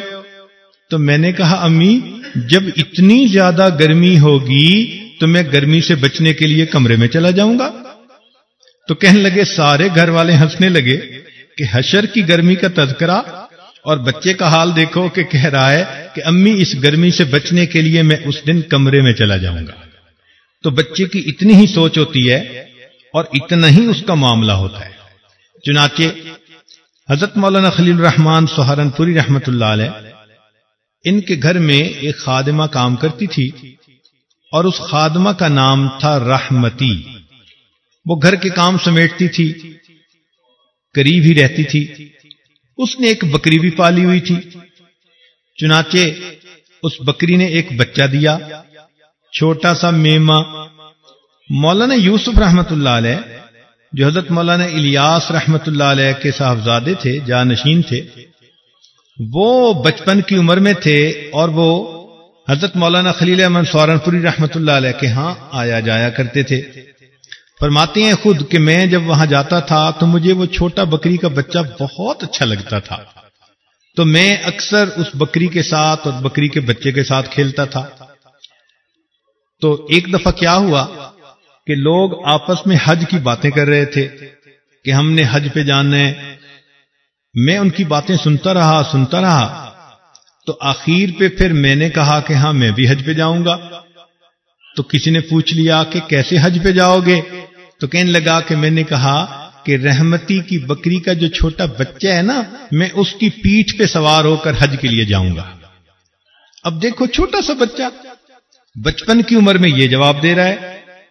تو میں نے کہا، امی، جب اتنی زیادہ گرمی ہوگی تو میں گرمی سے بچنے کے لیے کمرے میں چلا جاؤں گا۔ تو کہنے لگے، سارے گھر والے ہنسنے لگے کہ حشر کی گرمی کا تذکرہ اور بچے کا حال دیکھو کہ کہہ رہا ہے کہ امی، اس گرمی سے بچنے کے لیے میں اس دن کمرے میں چلا جاؤں گا۔ تو بچے کی اتنی ہی سوچ ہوتی ہے اور اتنا ہی اس کا معاملہ ہوتا ہے۔ چنانچہ، حضرت مولانا خلیل الرحمان سہارنپوری رحمت اللہ علیہ، ان کے گھر میں ایک خادمہ کام کرتی تھی اور اس خادمہ کا نام تھا رحمتی۔ وہ گھر کے کام سمیٹتی تھی، قریب ہی رہتی تھی۔ اس نے ایک بکری بھی پالی ہوئی تھی۔ چنانچہ اس بکری نے ایک بچہ دیا، چھوٹا سا میما مولانا یوسف رحمت اللہ علیہ، جو حضرت مولانا الیاس رحمت اللہ علیہ کے صاحبزادے تھے، جانشین تھے، وہ بچپن کی عمر میں تھے اور وہ حضرت مولانا خلیل احمد سورنپوری رحمت اللہ علیہ کے ہاں آیا جایا کرتے تھے۔ فرماتے ہیں، خود کہ میں جب وہاں جاتا تھا تو مجھے وہ چھوٹا بکری کا بچہ بہت اچھا لگتا تھا۔ تو میں اکثر اس بکری کے ساتھ اور بکری کے بچے کے ساتھ کھیلتا تھا۔ تو ایک دفعہ کیا ہوا کہ لوگ آپس میں حج کی باتیں کر رہے تھے کہ ہم نے حج پہ جانا ہے۔ میں ان کی باتیں سنتا رہا سنتا رہا۔ تو آخر پہ پھر میں نے کہا کہ ہاں میں بھی حج پہ جاؤں گا۔ تو کسی نے پوچھ لیا کہ کیسے حج پہ جاؤ گے؟ تو کہنے لگا کہ میں نے کہا کہ رحمتی کی بکری کا جو چھوٹا بچہ ہے نا، میں اس کی پیٹھ پہ سوار ہو کر حج کے لیے جاؤں گا۔ اب دیکھو چھوٹا سا بچہ۔ بچپن کی عمر میں یہ جواب دے رہا ہے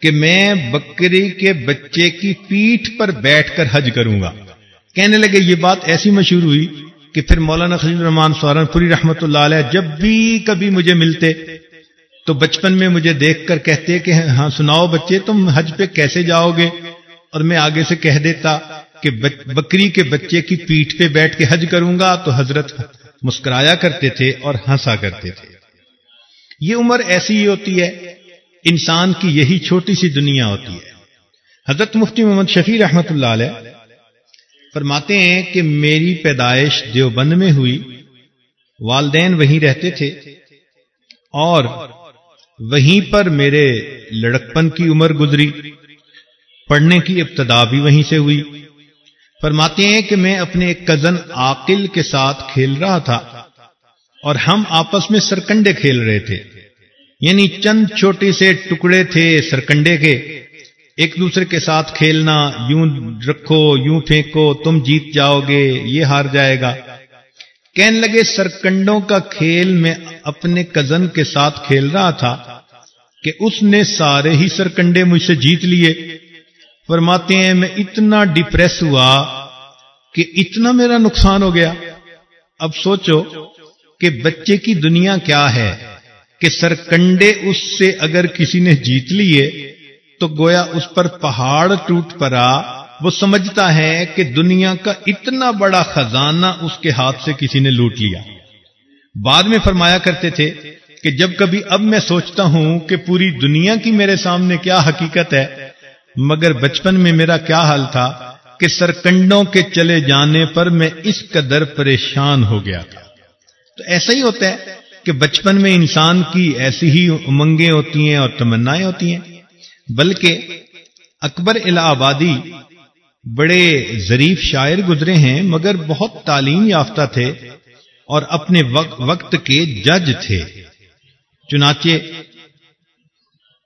کہ میں بکری کے بچے کی پیٹھ پر بیٹھ کر حج کروں گا۔ کہنے لگے، یہ بات ایسی مشہور ہوئی کہ پھر مولانا خلیل الرحمان سہارن پوری رحمت اللہ علیہ جب بھی کبھی مجھے ملتے تو بچپن میں مجھے دیکھ کر کہتے کہ ہاں سناؤ بچے، تم حج پہ کیسے جاؤ گے؟ اور میں آگے سے کہہ دیتا کہ بکری کے بچے کی پیٹھ پہ بیٹھ کے حج کروں گا تو حضرت مسکرایا کرتے تھے اور ہنسا کرتے تھے۔ یہ عمر ایسی ہی ہوتی ہے، انسان کی یہی چھوٹی سی دنیا ہوتی ہے۔ حضرت مفتی محمد شفیع رحمت اللہ علیہ فرماتے ہیں کہ میری پیدائش دیوبند میں ہوئی، والدین وہیں رہتے تھے اور وہیں پر میرے لڑکپن کی عمر گزری۔ پڑھنے کی ابتدا بھی وہیں سے ہوئی۔ فرماتے ہیں کہ میں اپنے ایک کزن عاقل کے ساتھ کھیل رہا تھا اور ہم آپس میں سرکنڈے کھیل رہے تھے۔ یعنی چند چھوٹے سے ٹکڑے تھے سرکنڈے کے۔ ایک دوسرے کے ساتھ کھیلنا، یوں رکھو، یوں پھینکو، تم جیت جاؤ گے، یہ ہار جائے گا۔ کہنے لگے، سرکنڈوں کا کھیل میں اپنے کزن کے ساتھ کھیل رہا تھا کہ اس نے سارے ہی سرکنڈے مجھ سے جیت لیے۔ فرماتے ہیں، میں اتنا ڈپریس ہوا کہ اتنا میرا نقصان ہو گیا۔ اب سوچو کہ بچے کی دنیا کیا ہے کہ سرکنڈے اس سے اگر کسی نے جیت لیے تو گویا اس پر پہاڑ ٹوٹ پڑا۔ وہ سمجھتا ہے کہ دنیا کا اتنا بڑا خزانہ اس کے ہاتھ سے کسی نے لوٹ لیا۔ بعد میں فرمایا کرتے تھے کہ جب کبھی اب میں سوچتا ہوں کہ پوری دنیا کی میرے سامنے کیا حقیقت ہے، مگر بچپن میں میرا کیا حال تھا کہ سرکنڈوں کے چلے جانے پر میں اس قدر پریشان ہو گیا تھا۔ تو ایسا ہی ہوتا ہے کہ بچپن میں انسان کی ایسی ہی امنگیں ہوتی ہیں اور تمنائیں ہوتی ہیں، بلکہ اکبر الہ آبادی بڑے ظریف شاعر گزرے ہیں، مگر بہت تعلیم یافتہ تھے اور اپنے وقت کے جج تھے۔ چنانچہ،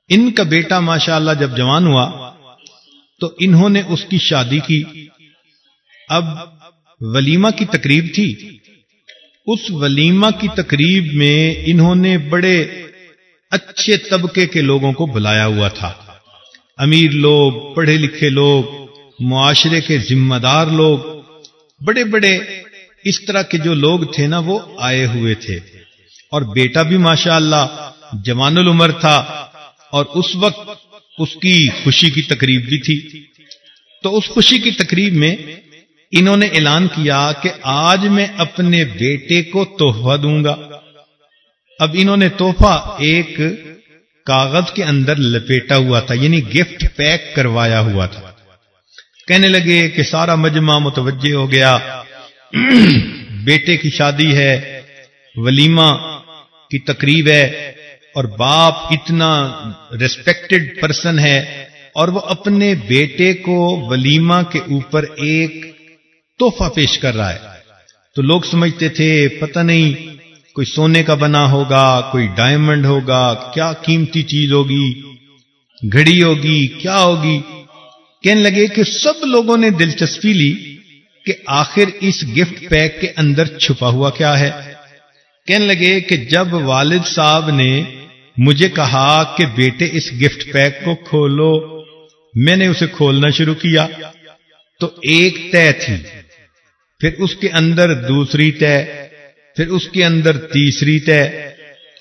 ان کا بیٹا ماشاء اللہ جب جوان ہوا، تو انہوں نے اس کی شادی کی۔ اب ولیمہ کی تقریب تھی۔ اس ولیمہ کی تقریب میں انہوں نے بڑے اچھے طبقے کے لوگوں کو بلایا ہوا تھا۔ امیر لوگ، پڑھے لکھے لوگ معاشرے کے ذمہ دار لوگ، بڑے بڑے اس طرح کے جو لوگ تھے نا، وہ آئے ہوئے تھے۔ اور بیٹا بھی ماشاء اللہ جوان العمر تھا، اور اس وقت اس کی خوشی کی تقریب بھی تھی۔ تو اس خوشی کی تقریب میں انہوں نے اعلان کیا کہ آج میں اپنے بیٹے کو تحفہ دوں گا۔ اب انہوں نے تحفہ ایک کاغذ کے اندر لپیٹا ہوا تھا یعنی گفٹ پیک کروایا ہوا تھا۔ کہنے لگے کہ سارا مجمع متوجہ ہو گیا۔ بیٹے کی شادی ہے، ولیمہ کی تقریب ہے اور باپ اتنا ریسپیکٹڈ پرسن ہے اور وہ اپنے بیٹے کو ولیمہ کے اوپر ایک تحفہ پیش کر رہا ہے۔ تو لوگ سمجھتے تھے، پتہ نہیں کوئی سونے کا بنا ہوگا، کوئی ڈائمنڈ ہوگا، کیا قیمتی چیز ہوگی، گھڑی ہوگی، کیا ہوگی۔ کہنے لگے کہ سب لوگوں نے دلچسپی لی کہ آخر اس گفٹ پیک کے اندر چھپا ہوا کیا ہے۔ کہنے لگے کہ جب والد صاحب نے مجھے کہا کہ بیٹے اس گفٹ پیک کو کھولو، میں نے اسے کھولنا شروع کیا۔ تو ایک طے تھی، پھر اس کے اندر دوسری طے، پھر اس کے اندر تیسری طے۔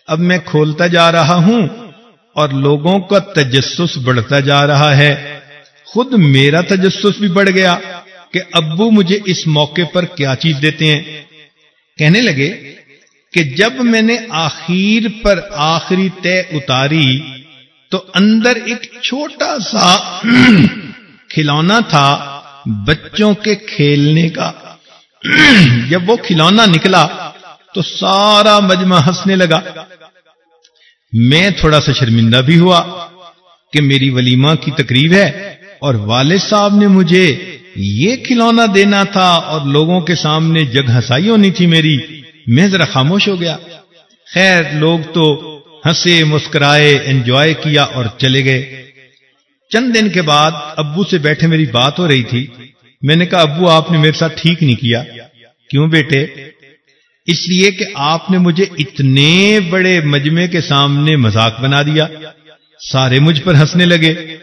اب میں کھولتا جا رہا ہوں اور لوگوں کا تجسس بڑھتا جا رہا ہے۔ خود میرا تجسس بھی بڑھ گیا کہ ابو مجھے اس موقع پر کیا چیز دیتے ہیں۔ کہنے لگے کہ جب میں نے آخر پر آخری طے اتاری تو اندر ایک چھوٹا سا کھلونا تھا بچوں کے کھیلنے کا۔ جب وہ کھلونا نکلا تو سارا مجمع ہنسنے لگا۔ میں تھوڑا سا شرمندہ بھی ہوا کہ میری ولیمہ کی تقریب ہے۔ اور والد صاحب نے مجھے یہ کھلونا دینا تھا اور لوگوں کے سامنے جگ ہسائی ہونی تھی میری۔ میں ذرا خاموش ہو گیا۔ خیر، لوگ تو ہنسے، مسکرائے، انجوائے کیا اور چلے گئے۔ چند دن کے بعد ابو سے بیٹھے میری بات ہو رہی تھی۔ میں نے کہا، ابو، آپ نے میرے ساتھ ٹھیک نہیں کیا۔ کیوں بیٹے؟ اس لیے کہ آپ نے مجھے اتنے بڑے مجمے کے سامنے مذاق بنا دیا۔ سارے مجھ پر ہنسنے لگے۔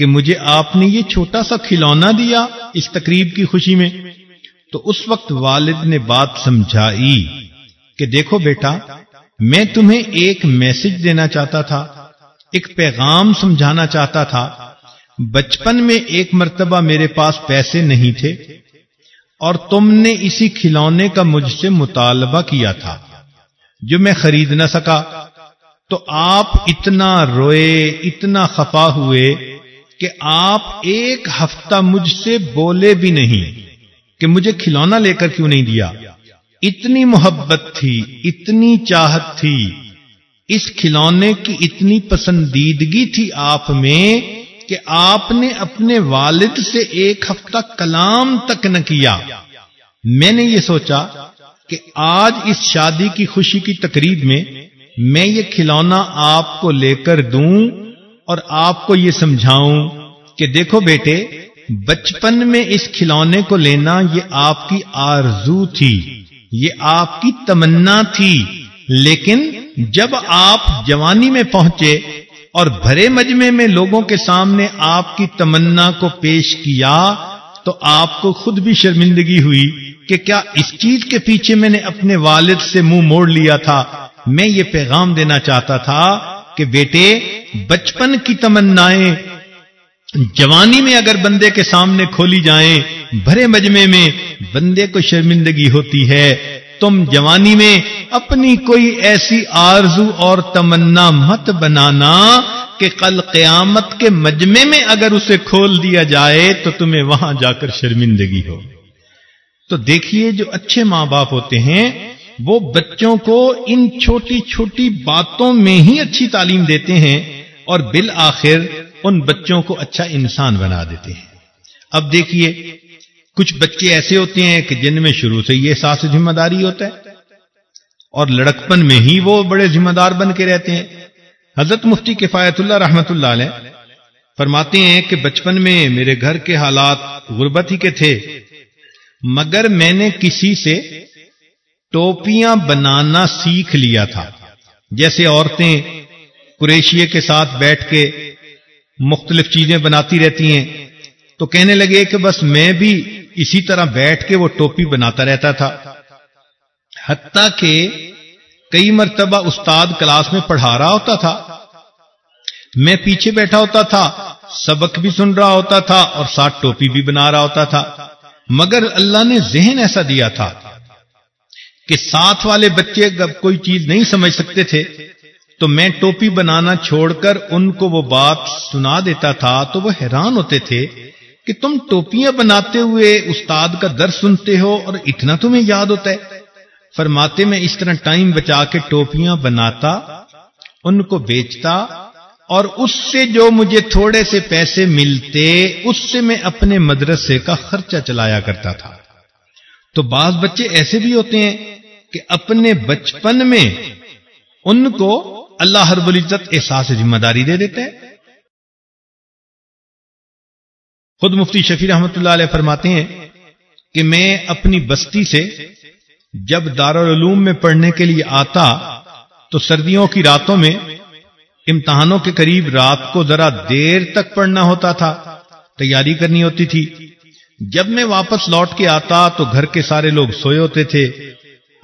کہ مجھے آپ نے یہ چھوٹا سا کھلونا دیا اس تقریب کی خوشی میں۔ تو اس وقت والد نے بات سمجھائی کہ دیکھو بیٹا، میں تمہیں ایک میسج دینا چاہتا تھا، ایک پیغام سمجھانا چاہتا تھا۔ بچپن میں ایک مرتبہ میرے پاس پیسے نہیں تھے اور تم نے اسی کھلونے کا مجھ سے مطالبہ کیا تھا، جو میں خرید نہ سکا۔ تو آپ اتنا روئے، اتنا خفا ہوئے کہ آپ ایک ہفتہ مجھ سے بولے بھی نہیں کہ مجھے کھلونا لے کر کیوں نہیں دیا۔ اتنی محبت تھی، اتنی چاہت تھی۔ اس کھلونے کی اتنی پسندیدگی تھی آپ میں کہ آپ نے اپنے والد سے ایک ہفتہ کلام تک نہ کیا۔ میں نے یہ سوچا کہ آج اس شادی کی خوشی کی تقریب میں میں یہ کھلونا آپ کو لے کر دوں اور آپ کو یہ سمجھاؤں کہ دیکھو بیٹے، بچپن میں اس کھلونے کو لینا یہ آپ کی آرزو تھی، یہ آپ کی تمنا تھی۔ لیکن جب آپ جوانی میں پہنچے اور بھرے مجمے میں لوگوں کے سامنے آپ کی تمنا کو پیش کیا، تو آپ کو خود بھی شرمندگی ہوئی کہ کیا اس چیز کے پیچھے میں نے اپنے والد سے منہ موڑ لیا تھا۔ میں یہ پیغام دینا چاہتا تھا کہ بیٹے، بچپن کی تمنائیں جوانی میں اگر بندے کے سامنے کھولی جائیں، بھرے مجمے میں بندے کو شرمندگی ہوتی ہے، تم جوانی میں اپنی کوئی ایسی آرزو اور تمنا مت بنانا کہ کل قیامت کے مجمے میں اگر اسے کھول دیا جائے تو تمہیں وہاں جا کر شرمندگی ہو۔ تو دیکھیے جو اچھے ماں باپ ہوتے ہیں وہ بچوں کو ان چھوٹی چھوٹی باتوں میں ہی اچھی تعلیم دیتے ہیں اور بالآخر ان بچوں کو اچھا انسان بنا دیتے ہیں۔ اب دیکھیے، کچھ بچے ایسے ہوتے ہیں کہ جن میں شروع سے یہ احساس ذمہ داری ہوتا ہے اور لڑکپن میں ہی وہ بڑے ذمہ دار بن کے رہتے ہیں۔ حضرت مفتی کفایت اللہ رحمت اللہ علیہ فرماتے ہیں کہ بچپن میں میرے گھر کے حالات غربت ہی کے تھے، مگر میں نے کسی سے ٹوپیاں بنانا سیکھ لیا تھا۔ جیسے عورتیں قریشیے کے ساتھ بیٹھ کے مختلف چیزیں بناتی رہتی ہیں، تو کہنے لگے کہ بس میں بھی اسی طرح بیٹھ کے وہ ٹوپی بناتا رہتا تھا۔ حتیٰ کہ کئی مرتبہ استاد کلاس میں پڑھا رہا ہوتا تھا۔ میں پیچھے بیٹھا ہوتا تھا، سبق بھی سن رہا ہوتا تھا اور ساتھ ٹوپی بھی بنا رہا ہوتا تھا۔ مگر اللہ نے ذہن ایسا دیا تھا کہ ساتھ والے بچے جب کوئی چیز نہیں سمجھ سکتے تھے، تو میں ٹوپی بنانا چھوڑ کر ان کو وہ بات سنا دیتا تھا، تو وہ حیران ہوتے تھے کہ تم ٹوپیاں بناتے ہوئے استاد کا در سنتے ہو اور اتنا تمہیں یاد ہوتا ہے۔ فرماتے، میں اس طرح ٹائم بچا کے ٹوپیاں بناتا، ان کو بیچتا اور اس سے جو مجھے تھوڑے سے پیسے ملتے، اس سے میں اپنے مدرسے کا خرچہ چلایا کرتا تھا۔ تو بعض بچے ایسے بھی ہوتے ہیں کہ اپنے بچپن میں ان کو اللہ ہر العزت احساس ذمہ داری دے دیتے ہیں۔ خود مفتی شفیع رحمت اللہ علیہ فرماتے ہیں کہ میں اپنی بستی سے جب دارالعلوم میں پڑھنے کے لیے آتا تو سردیوں کی راتوں میں امتحانوں کے قریب رات کو ذرا دیر تک پڑھنا ہوتا تھا، تیاری کرنی ہوتی تھی۔ جب میں واپس لوٹ کے آتا تو گھر کے سارے لوگ سوئے ہوتے تھے۔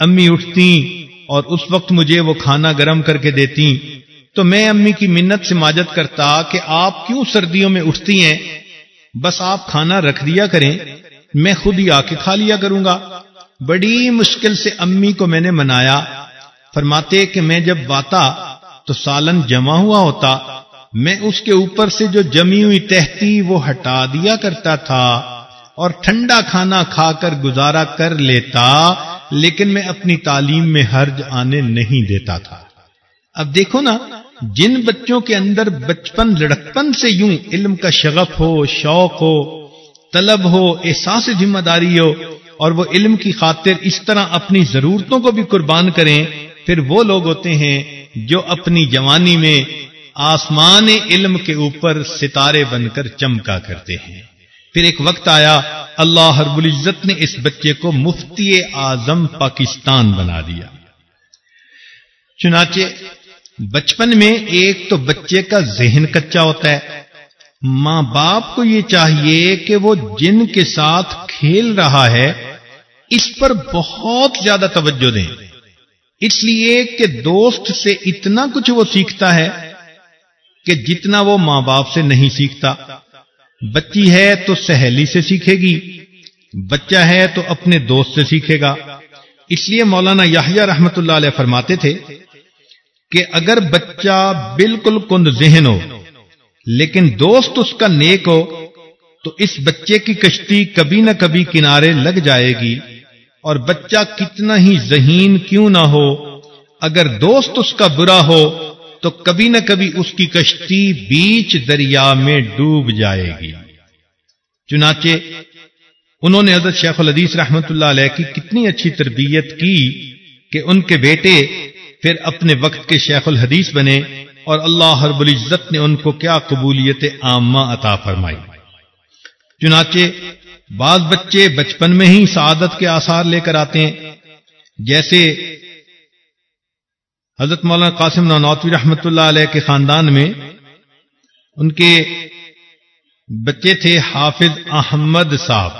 امی اٹھتی اور اس وقت مجھے وہ کھانا گرم کر کے دیتی تو میں امی کی منت سے ماجت کرتا کہ آپ کیوں سردیوں میں اٹھتی ہیں؟ بس آپ کھانا رکھ دیا کریں۔ میں خود ہی آ کے کھا لیا کروں گا۔ بڑی مشکل سے امی کو میں نے منایا۔ فرماتے کہ میں جب باتا تو سالن جمع ہوا ہوتا۔ میں اس کے اوپر سے جو جمی ہوئی تہتی وہ ہٹا دیا کرتا تھا اور ٹھنڈا کھانا کھا کر گزارا کر لیتا۔ لیکن میں اپنی تعلیم میں حرج آنے نہیں دیتا تھا۔ اب دیکھو نا، جن بچوں کے اندر بچپن، لڑکپن سے یوں علم کا شغف ہو، شوق ہو، طلب ہو، احساس ذمہ داری ہو، اور وہ علم کی خاطر اس طرح اپنی ضرورتوں کو بھی قربان کریں، پھر وہ لوگ ہوتے ہیں جو اپنی جوانی میں آسمان علم کے اوپر ستارے بن کر چمکا کرتے ہیں۔ پھر ایک وقت آیا، اللہ ہر العزت نے اس بچے کو مفتی اعظم پاکستان بنا دیا۔ چنانچہ، بچپن میں ایک تو بچے کا ذہن کچا ہوتا ہے۔ ماں باپ کو یہ چاہیے کہ وہ جن کے ساتھ کھیل رہا ہے، اس پر بہت زیادہ توجہ دیں۔ اس لیے کہ دوست سے اتنا کچھ وہ سیکھتا ہے کہ جتنا وہ ماں باپ سے نہیں سیکھتا۔ بچی ہے تو سہیلی سے سیکھے گی، بچہ ہے تو اپنے دوست سے سیکھے گا۔ اس لیے مولانا یاہیا رحمت اللہ علیہ فرماتے تھے کہ اگر بچہ بالکل کند ذہن ہو، لیکن دوست اس کا نیک ہو، تو اس بچے کی کشتی کبھی نہ کبھی کنارے لگ جائے گی۔ اور بچہ کتنا ہی ذہین کیوں نہ ہو، اگر دوست اس کا برا ہو تو کبھی نہ کبھی اس کی کشتی بیچ دریا میں ڈوب جائے گی۔ چنانچہ انہوں نے حضرت شیخ الحدیث رحمت اللہ علیہ کی کتنی اچھی تربیت کی کہ ان کے بیٹے پھر اپنے وقت کے شیخ الحدیث بنے اور اللہ رب العزت نے ان کو کیا قبولیت عامہ عطا فرمائی۔ چنانچہ بعض بچے بچپن میں ہی سعادت کے آثار لے کر آتے ہیں۔ جیسے حضرت مولانا قاسم نانوتوی رحمت اللہ علیہ کے خاندان میں ان کے بچے تھے حافظ احمد صاحب۔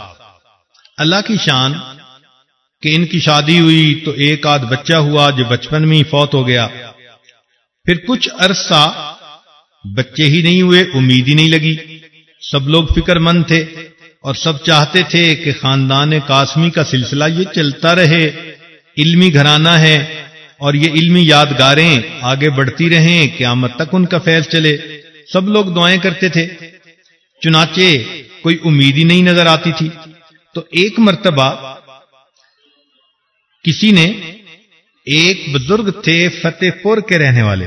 اللہ کی شان کہ ان کی شادی ہوئی تو ایک آدھ بچہ ہوا جو بچپن میں ہی فوت ہو گیا۔ پھر کچھ عرصہ بچے ہی نہیں ہوئے، امید ہی نہیں لگی۔ سب لوگ فکر مند تھے اور سب چاہتے تھے کہ خاندان قاسمی کا سلسلہ یہ چلتا رہے۔ علمی گھرانہ ہے۔ اور یہ علمی یادگاریں آگے بڑھتی رہیں، قیامت تک ان کا فیض چلے۔ سب لوگ دعائیں کرتے تھے۔ چنانچہ کوئی امید ہی نہیں نظر آتی تھی۔ تو ایک مرتبہ کسی نے ایک بزرگ تھے فتح پور کے رہنے والے۔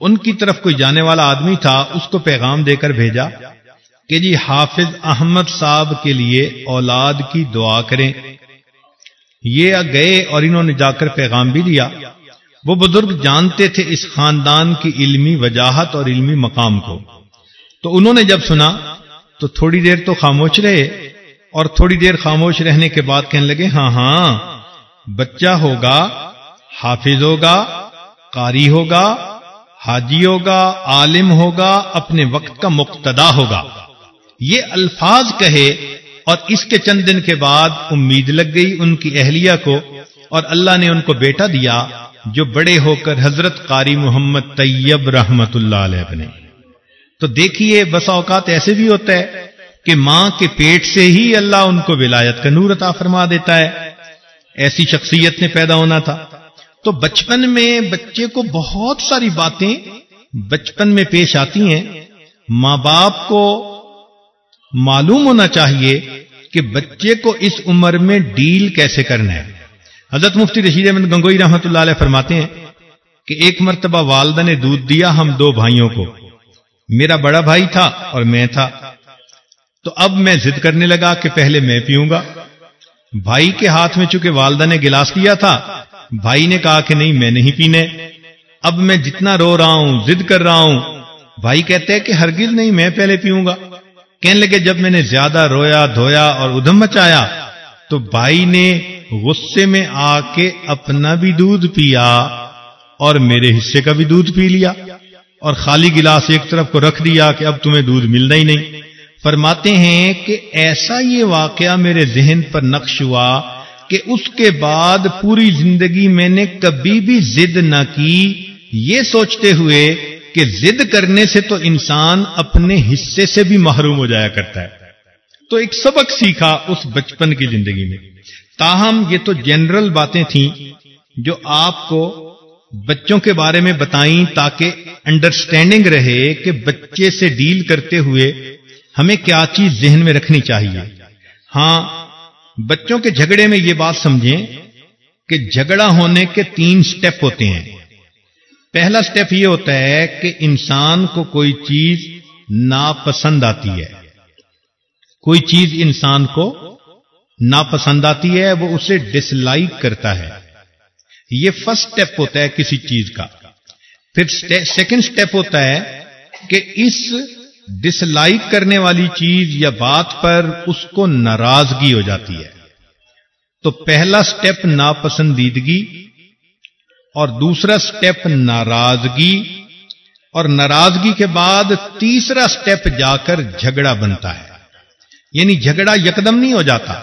ان کی طرف کوئی جانے والا آدمی تھا، اس کو پیغام دے کر بھیجا کہ جی حافظ احمد صاحب کے لیے اولاد کی دعا کریں۔ یہ گئے اور انہوں نے جا کر پیغام بھی دیا۔ وہ بزرگ جانتے تھے اس خاندان کی علمی وجاہت اور علمی مقام کو۔ تو انہوں نے جب سنا، تو تھوڑی دیر تو خاموش رہے اور تھوڑی دیر خاموش رہنے کے بعد کہنے لگے ہاں ہاں بچہ ہوگا، حافظ ہوگا، قاری ہوگا، حاجی ہوگا، عالم ہوگا، اپنے وقت کا مقتدا ہوگا۔ یہ الفاظ کہے اور اس کے چند دن کے بعد امید لگ گئی ان کی اہلیہ کو اور اللہ نے ان کو بیٹا دیا جو بڑے ہو کر حضرت قاری محمد طیب رحمت اللہ علیہ بنے۔ تو دیکھیے بسا اوقات ایسے بھی ہوتا ہے کہ ماں کے پیٹ سے ہی اللہ ان کو ولایت کا نور عطا فرما دیتا ہے۔ ایسی شخصیت نے پیدا ہونا تھا۔ تو بچپن میں بچے کو بہت ساری باتیں بچپن میں پیش آتی ہیں۔ ماں باپ کو معلوم ہونا چاہیے کہ بچے کو اس عمر میں ڈیل کیسے کرنا ہے۔ حضرت مفتی رشید احمد گنگوئی رحمت اللہ علیہ فرماتے ہیں کہ ایک مرتبہ والدہ نے دودھ دیا ہم دو بھائیوں کو۔ میرا بڑا بھائی تھا اور میں تھا۔ تو اب میں ضد کرنے لگا کہ پہلے میں پیوں گا۔ بھائی کے ہاتھ میں چونکہ والدہ نے گلاس کیا تھا، بھائی نے کہا کہ نہیں، میں نہیں پینے۔ اب میں جتنا رو رہا ہوں، ضد کر رہا ہوں، بھائی کہتے ہیں کہ ہرگز نہیں، میں پہلے پیوں گا۔ کہنے لگے، جب میں نے زیادہ رویا، دھویا اور ادھم مچایا، تو بھائی نے غصے میں آ کے اپنا بھی دودھ پیا اور میرے حصے کا بھی دودھ پی لیا اور خالی گلاس ایک طرف کو رکھ دیا کہ اب تمہیں دودھ ملنا ہی نہیں۔ فرماتے ہیں کہ ایسا یہ واقعہ میرے ذہن پر نقش ہوا کہ اس کے بعد پوری زندگی میں نے کبھی بھی زد نہ کی۔ یہ سوچتے ہوئے کہ زد کرنے سے تو انسان اپنے حصے سے بھی محروم ہو جایا کرتا ہے۔ تو ایک سبق سیکھا اس بچپن کی زندگی میں۔ تاہم یہ تو جنرل باتیں تھیں جو آپ کو بچوں کے بارے میں بتائیں تاکہ انڈرسٹینڈنگ رہے کہ بچے سے ڈیل کرتے ہوئے ہمیں کیا چیز ذہن میں رکھنی چاہیے۔ ہاں بچوں کے جھگڑے میں یہ بات سمجھیں کہ جھگڑا ہونے کے تین سٹیپ ہوتے ہیں۔ پہلا سٹیپ یہ ہوتا ہے کہ انسان کو کوئی چیز ناپسند آتی ہے۔ کوئی چیز انسان کو ناپسند آتی ہے، وہ اسے ڈس لائک کرتا ہے۔ یہ فرسٹ سٹیپ ہوتا ہے کسی چیز کا۔ پھر سیکنڈ سٹیپ ہوتا ہے کہ اس ڈس لائک کرنے والی چیز یا بات پر اس کو ناراضگی ہو جاتی ہے۔ تو پہلا سٹیپ ناپسندیدگی اور دوسرا سٹیپ ناراضگی اور ناراضگی کے بعد تیسرا سٹیپ جا کر جھگڑا بنتا ہے۔ یعنی جھگڑا یکدم نہیں ہو جاتا۔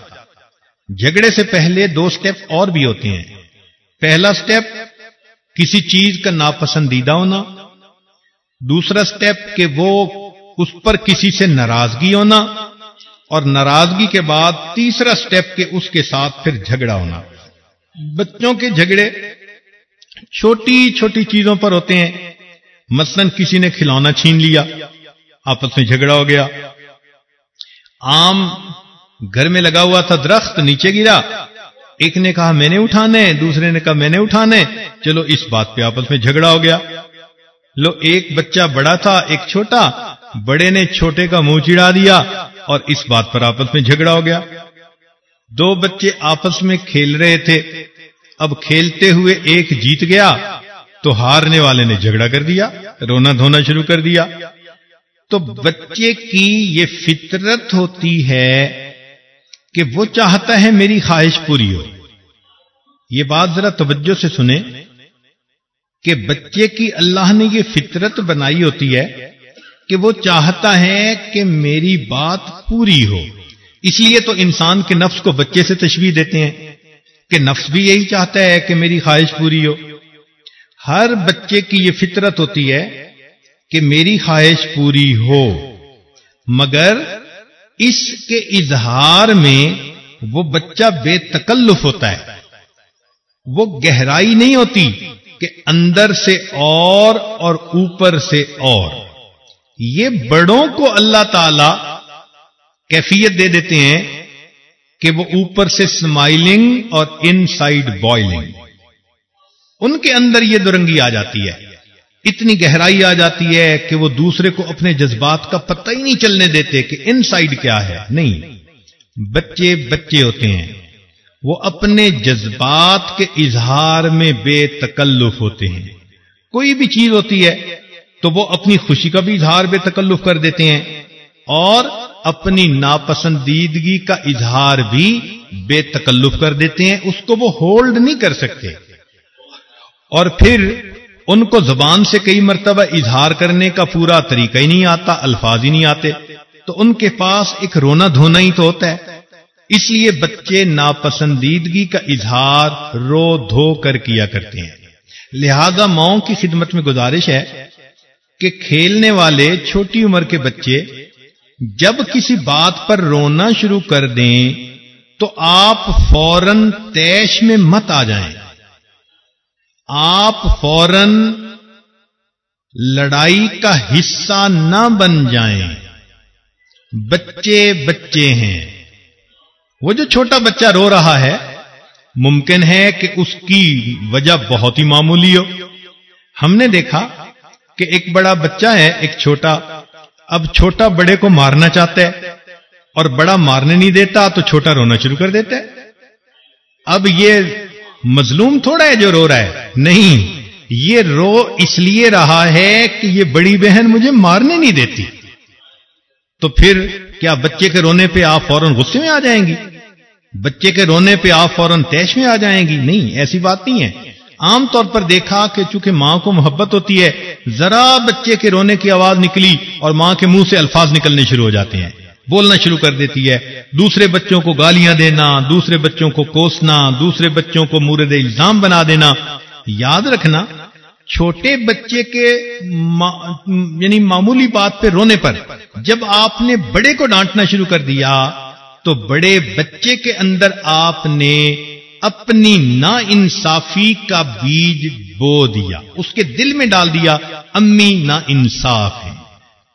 جھگڑے سے پہلے دو سٹیپ اور بھی ہوتے ہیں۔ پہلا سٹیپ کسی چیز کا ناپسندیدہ ہونا۔ دوسرا سٹیپ کہ وہ اس پر کسی سے ناراضگی ہونا۔ اور ناراضگی کے بعد تیسرا سٹیپ کے اس کے ساتھ پھر جھگڑا ہونا۔ بچوں کے جھگڑے چھوٹی چھوٹی چیزوں پر ہوتے ہیں۔ مثلا کسی نے کھلونا چھین لیا، آپس میں جھگڑا ہو گیا۔ آم گھر میں لگا ہوا تھا، درخت نیچے گرا۔ ایک نے کہا، میں نے اٹھانے، دوسرے نے کہا، میں نے اٹھانے۔ چلو، اس بات پہ آپس میں جھگڑا ہو گیا۔ لو، ایک بچہ بڑا تھا، ایک چھوٹا۔ بڑے نے چھوٹے کا منہ چڑا دیا اور اس بات پر آپس میں جھگڑا ہو گیا۔ دو بچے آپس میں کھیل رہے تھے۔ اب کھیلتے ہوئے ایک جیت گیا تو ہارنے والے نے جھگڑا کر دیا، رونا دھونا شروع کر دیا۔ تو بچے کی یہ فطرت ہوتی ہے کہ وہ چاہتا ہے میری خواہش پوری ہو۔ یہ بات ذرا توجہ سے سنیں کہ بچے کی اللہ نے یہ فطرت بنائی ہوتی ہے کہ وہ چاہتا ہے کہ میری بات پوری ہو۔ اس لیے تو انسان کے نفس کو بچے سے تشویح دیتے ہیں۔ کہ نفس بھی یہی چاہتا ہے کہ میری خواہش پوری ہو۔ ہر بچے کی یہ فطرت ہوتی ہے کہ میری خواہش پوری ہو۔ مگر اس کے اظہار میں وہ بچہ بے تکلف ہوتا ہے۔ وہ گہرائی نہیں ہوتی کہ اندر سے اور اور اوپر سے اور۔ یہ بڑوں کو اللہ تعالی کیفیت دے دیتے ہیں کہ وہ اوپر سے سمائلنگ اور ان سائڈ بوائلنگ۔ ان کے اندر یہ درنگی آ جاتی ہے۔ اتنی گہرائی آ جاتی ہے کہ وہ دوسرے کو اپنے جذبات کا پتہ ہی نہیں چلنے دیتے کہ ان سائڈ کیا ہے۔ نہیں، بچے بچے ہوتے ہیں۔ وہ اپنے جذبات کے اظہار میں بے تکلف ہوتے ہیں۔ کوئی بھی چیز ہوتی ہے تو وہ اپنی خوشی کا بھی اظہار بے تکلف کر دیتے ہیں۔ اور اپنی ناپسندیدگی کا اظہار بھی بے تکلف کر دیتے ہیں، اس کو وہ ہولڈ نہیں کر سکتے۔ اور پھر ان کو زبان سے کئی مرتبہ اظہار کرنے کا پورا طریقہ ہی نہیں آتا، الفاظ ہی نہیں آتے۔ تو ان کے پاس ایک رونا دھونا ہی تو ہوتا ہے۔ اس لیے بچے ناپسندیدگی کا اظہار رو دھو کر کیا کرتے ہیں۔ لہذا ماؤں کی خدمت میں گزارش ہے کہ کھیلنے والے چھوٹی عمر کے بچے جب کسی بات پر رونا شروع کر دیں تو آپ فوراً تیش میں مت آ جائیں۔ آپ فوراً لڑائی کا حصہ نہ بن جائیں۔ بچے بچے ہیں۔ وہ جو چھوٹا بچہ رو رہا ہے، ممکن ہے کہ اس کی وجہ بہت ہی معمولی ہو۔ ہم نے دیکھا کہ ایک بڑا بچہ ہے، ایک چھوٹا۔ اب چھوٹا بڑے کو مارنا چاہتا ہے اور بڑا مارنے نہیں دیتا تو چھوٹا رونا شروع کر دیتا ہے اب یہ مظلوم تھوڑا ہے جو رو رہا ہے۔ نہیں، یہ رو اس لیے رہا ہے کہ یہ بڑی بہن مجھے مارنے نہیں دیتی۔ تو پھر کیا بچے کے رونے پہ آپ فوراً غصے میں آ جائیں گی؟ بچے کے رونے پہ آپ فوراً تیش میں آ جائیں گی؟ نہیں، ایسی بات نہیں ہے۔ عام طور پر دیکھا کہ چونکہ ماں کو محبت ہوتی ہے، ذرا بچے کے رونے کی آواز نکلی اور ماں کے منہ سے الفاظ نکلنے شروع ہو جاتے ہیں۔ بولنا شروع کر دیتی ہے۔ دوسرے بچوں کو گالیاں دینا، دوسرے بچوں کو کوسنا، دوسرے بچوں کو مورد الزام بنا دینا۔ یاد رکھنا، چھوٹے بچے کے یعنی معمولی بات پہ رونے پر جب آپ نے بڑے کو ڈانٹنا شروع کر دیا تو بڑے بچے کے اندر آپ نے اپنی نا انصافی کا بیج بو دیا۔ اس کے دل میں ڈال دیا، امی نا انصاف ہے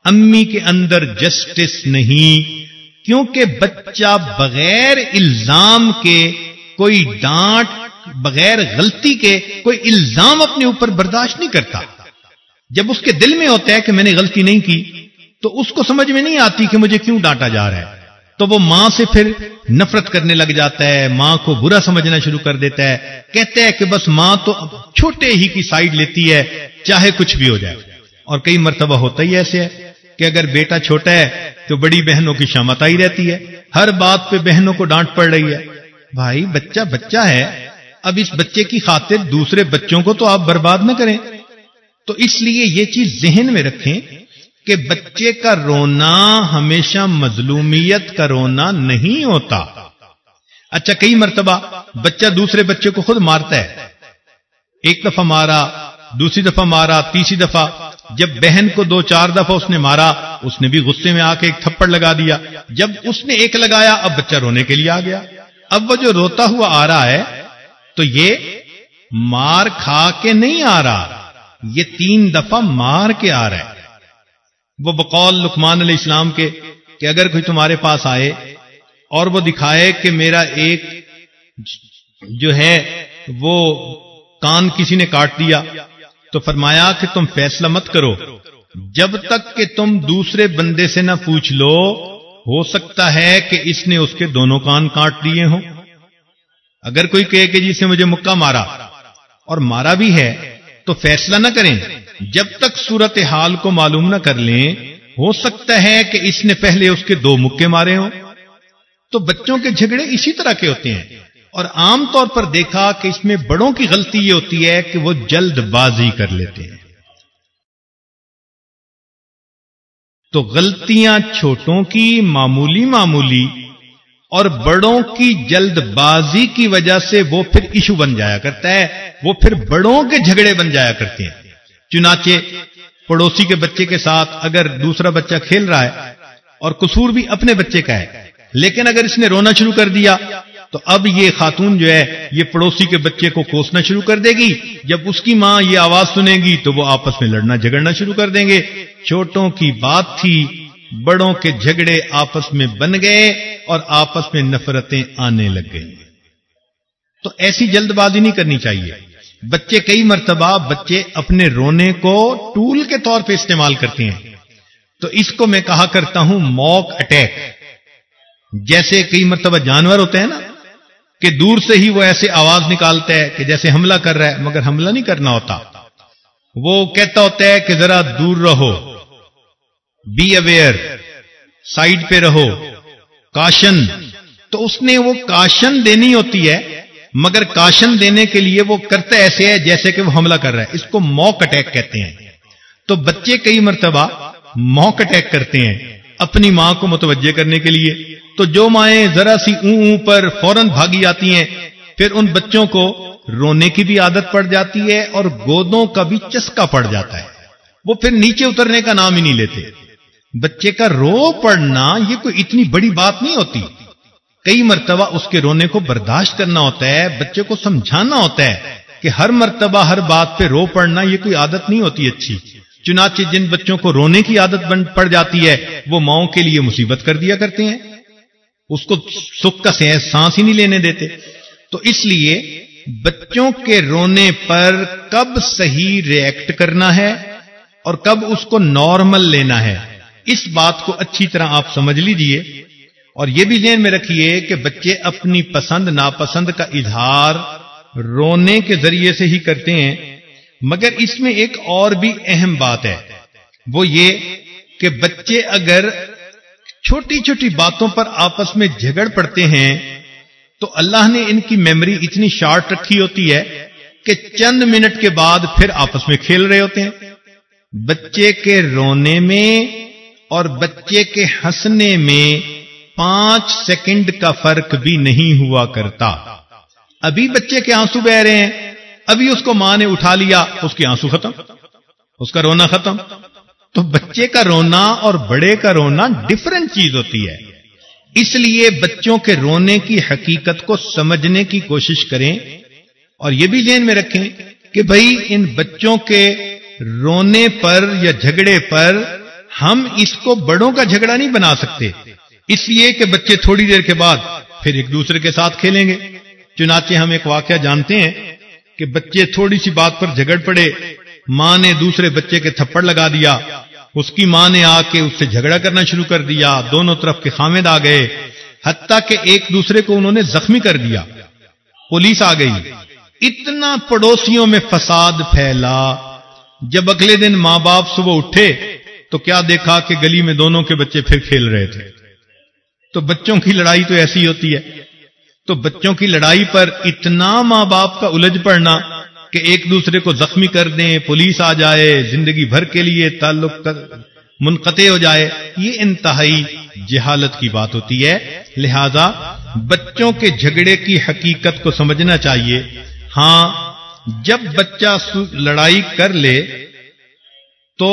امی کے اندر جسٹس نہیں، کیونکہ بچہ بغیر الزام کے، کوئی ڈانٹ بغیر غلطی کے، کوئی الزام اپنے اوپر برداشت نہیں کرتا۔ جب اس کے دل میں ہوتا ہے کہ میں نے غلطی نہیں کی، تو اس کو سمجھ میں نہیں آتی کہ مجھے کیوں ڈانٹا جا رہا ہے۔ تو وہ ماں سے پھر نفرت کرنے لگ جاتا ہے، ماں کو برا سمجھنا شروع کر دیتا ہے۔ کہتا ہے کہ بس ماں تو چھوٹے ہی کی سائڈ لیتی ہے، چاہے کچھ بھی ہو جائے۔ اور کئی مرتبہ ہوتا ہی ایسے ہے کہ اگر بیٹا چھوٹا ہے تو بڑی بہنوں کی شامت آئی رہتی ہے۔ ہر بات پہ بہنوں کو ڈانٹ پڑ رہی ہے۔ بھائی، بچہ بچہ ہے۔ اب اس بچے کی خاطر دوسرے بچوں کو تو آپ برباد نہ کریں۔ تو اس لیے یہ چیز ذہن میں رکھیں کہ بچے کا رونا ہمیشہ مظلومیت کا رونا نہیں ہوتا۔ اچھا کئی مرتبہ بچہ دوسرے بچے کو خود مارتا ہے۔ ایک دفعہ مارا، دوسری دفعہ مارا، تیسری دفعہ جب بہن کو دو چار دفعہ اس نے مارا، اس نے بھی غصے میں آ کے ایک تھپڑ لگا دیا۔ جب اس نے ایک لگایا، اب بچہ رونے کے لیے آ گیا۔ اب وہ جو روتا ہوا آ رہا ہے، تو یہ مار کھا کے نہیں آ رہا، یہ تین دفعہ مار کے آ رہا ہے۔ وہ بقول لکمان علیہ السلام کے کہ اگر کوئی تمہارے پاس آئے اور وہ دکھائے کہ میرا ایک جو ہے وہ کان کسی نے کاٹ دیا، تو فرمایا کہ تم فیصلہ مت کرو۔ جب تک کہ تم دوسرے بندے سے نہ پوچھ لو، ہو سکتا ہے کہ اس نے اس کے دونوں کان کاٹ دیے ہوں۔ اگر کوئی کہے کہ جی سے مجھے مکہ مارا اور مارا بھی ہے، تو فیصلہ نہ کریں۔ جب تک صورت حال کو معلوم نہ کر لیں، ہو سکتا ہے کہ اس نے پہلے اس کے دو مکے مارے ہوں۔ تو بچوں کے جھگڑے اسی طرح کے ہوتے ہیں۔ اور عام طور پر دیکھا کہ اس میں بڑوں کی غلطی یہ ہوتی ہے کہ وہ جلد بازی کر لیتے ہیں۔ تو غلطیاں چھوٹوں کی، معمولی معمولی، اور بڑوں کی جلد بازی کی وجہ سے وہ پھر ایشو بن جایا کرتا ہے، وہ پھر بڑوں کے جھگڑے بن جایا کرتے ہیں۔ چنانچہ پڑوسی کے بچے کے ساتھ اگر دوسرا بچہ کھیل رہا ہے اور قصور بھی اپنے بچے کا ہے، لیکن اگر اس نے رونا شروع کر دیا، تو اب یہ خاتون جو ہے، یہ پڑوسی کے بچے کو کوسنا شروع کر دے گی۔ جب اس کی ماں یہ آواز سنے گی، تو وہ آپس میں لڑنا، جھگڑنا شروع کر دیں گے۔ چھوٹوں کی بات تھی، بڑوں کے جھگڑے آپس میں بن گئے اور آپس میں نفرتیں آنے لگ گئی تو ایسی جلد بازی نہیں کرنی چاہیے۔ بچے کئی مرتبہ بچے اپنے رونے کو ٹول کے طور پہ استعمال کرتے ہیں۔ تو اس کو میں کہا کرتا ہوں موک اٹیک۔ جیسے کئی مرتبہ جانور ہوتے ہیں نا، کہ دور سے ہی وہ ایسے آواز نکالتا ہے کہ جیسے حملہ کر رہا ہے، مگر حملہ نہیں کرنا ہوتا۔ وہ کہتا ہوتا ہے کہ ذرا دور رہو۔ بی اویئر سائڈ پہ رہو۔ کاشن تو اس نے وہ کاشن دینی ہوتی ہے مگر کاشن دینے کے لیے وہ کرتا ایسے ہے جیسے کہ وہ حملہ کر رہا ہے اس کو موک اٹیک کہتے ہیں۔ تو بچے کئی مرتبہ موک اٹیک کرتے ہیں اپنی ماں کو متوجہ کرنے کے لیے۔ تو جو مائیں ذرا سی اون اون پر فوراً بھاگی آتی ہیں، پھر ان بچوں کو رونے کی بھی عادت پڑ جاتی ہے اور گودوں کا بھی چسکا پڑ جاتا ہے۔ وہ پھر نیچے اترنے کا نام ہی نہیں لیتے۔ بچے کا رو پڑنا یہ کوئی اتنی بڑی بات نہیں ہوتی۔ کئی مرتبہ اس کے رونے کو برداشت کرنا ہوتا ہے، بچے کو سمجھانا ہوتا ہے کہ ہر مرتبہ ہر بات پہ رو پڑنا یہ کوئی عادت نہیں ہوتی اچھی۔ چنانچہ جن بچوں کو رونے کی عادت بن پڑ جاتی ہے، وہ ماؤں کے لیے مصیبت کر دیا کرتے ہیں۔ اس کو سکھ کا سانس ہی نہیں لینے دیتے۔ تو اس لیے بچوں کے رونے پر کب صحیح ریئیکٹ کرنا ہے اور کب اس کو نارمل لینا ہے۔ اس بات کو اچھی طرح آپ سمجھ لیجیے۔ اور یہ بھی ذہن میں رکھیے کہ بچے اپنی پسند، ناپسند کا اظہار رونے کے ذریعے سے ہی کرتے ہیں، مگر اس میں ایک اور بھی اہم بات ہے۔ وہ یہ کہ بچے اگر چھوٹی چھوٹی باتوں پر آپس میں جھگڑ پڑتے ہیں، تو اللہ نے ان کی میموری اتنی شارٹ رکھی ہوتی ہے کہ چند منٹ کے بعد پھر آپس میں کھیل رہے ہوتے ہیں۔ بچے کے رونے میں اور بچے کے ہنسنے میں پانچ سیکنڈ کا فرق بھی نہیں ہوا کرتا۔ ابھی بچے کے آنسو بہ رہے ہیں۔ ابھی اس کو ماں نے اٹھا لیا، اس کے آنسو ختم۔ اس کا رونا ختم۔ تو بچے کا رونا اور بڑے کا رونا ڈفرنٹ چیز ہوتی ہے۔ اس لیے بچوں کے رونے کی حقیقت کو سمجھنے کی کوشش کریں۔ اور یہ بھی ذہن میں رکھیں کہ بھائی، ان بچوں کے رونے پر یا جھگڑے پر ہم اس کو بڑوں کا جھگڑا نہیں بنا سکتے۔ اس لیے کہ بچے تھوڑی دیر کے بعد پھر ایک دوسرے کے ساتھ کھیلیں گے۔ چنانچہ ہم ایک واقعہ جانتے ہیں کہ بچے تھوڑی سی بات پر جھگڑ پڑے، ماں نے دوسرے بچے کے تھپڑ لگا دیا، اس کی ماں نے آ کے اس سے جھگڑا کرنا شروع کر دیا، دونوں طرف کے خامد آ گئے، حتیٰ کہ ایک دوسرے کو انہوں نے زخمی کر دیا۔ پولیس آ گئی۔ اتنا پڑوسیوں میں فساد پھیلا۔ جب اگلے دن ماں باپ صبح اٹھے تو کیا دیکھا کہ گلی میں دونوں کے بچے پھر کھیل رہے تھے۔ تو بچوں کی لڑائی تو ایسی ہوتی ہے۔ تو بچوں کی لڑائی پر اتنا ماں باپ کا الجھ پڑنا کہ ایک دوسرے کو زخمی کر دیں، پولیس آ جائے، زندگی بھر کے لیے تعلق منقطع ہو جائے۔ یہ انتہائی جہالت کی بات ہوتی ہے۔ لہذا بچوں کے جھگڑے کی حقیقت کو سمجھنا چاہیے۔ ہاں جب بچہ لڑائی کر لے تو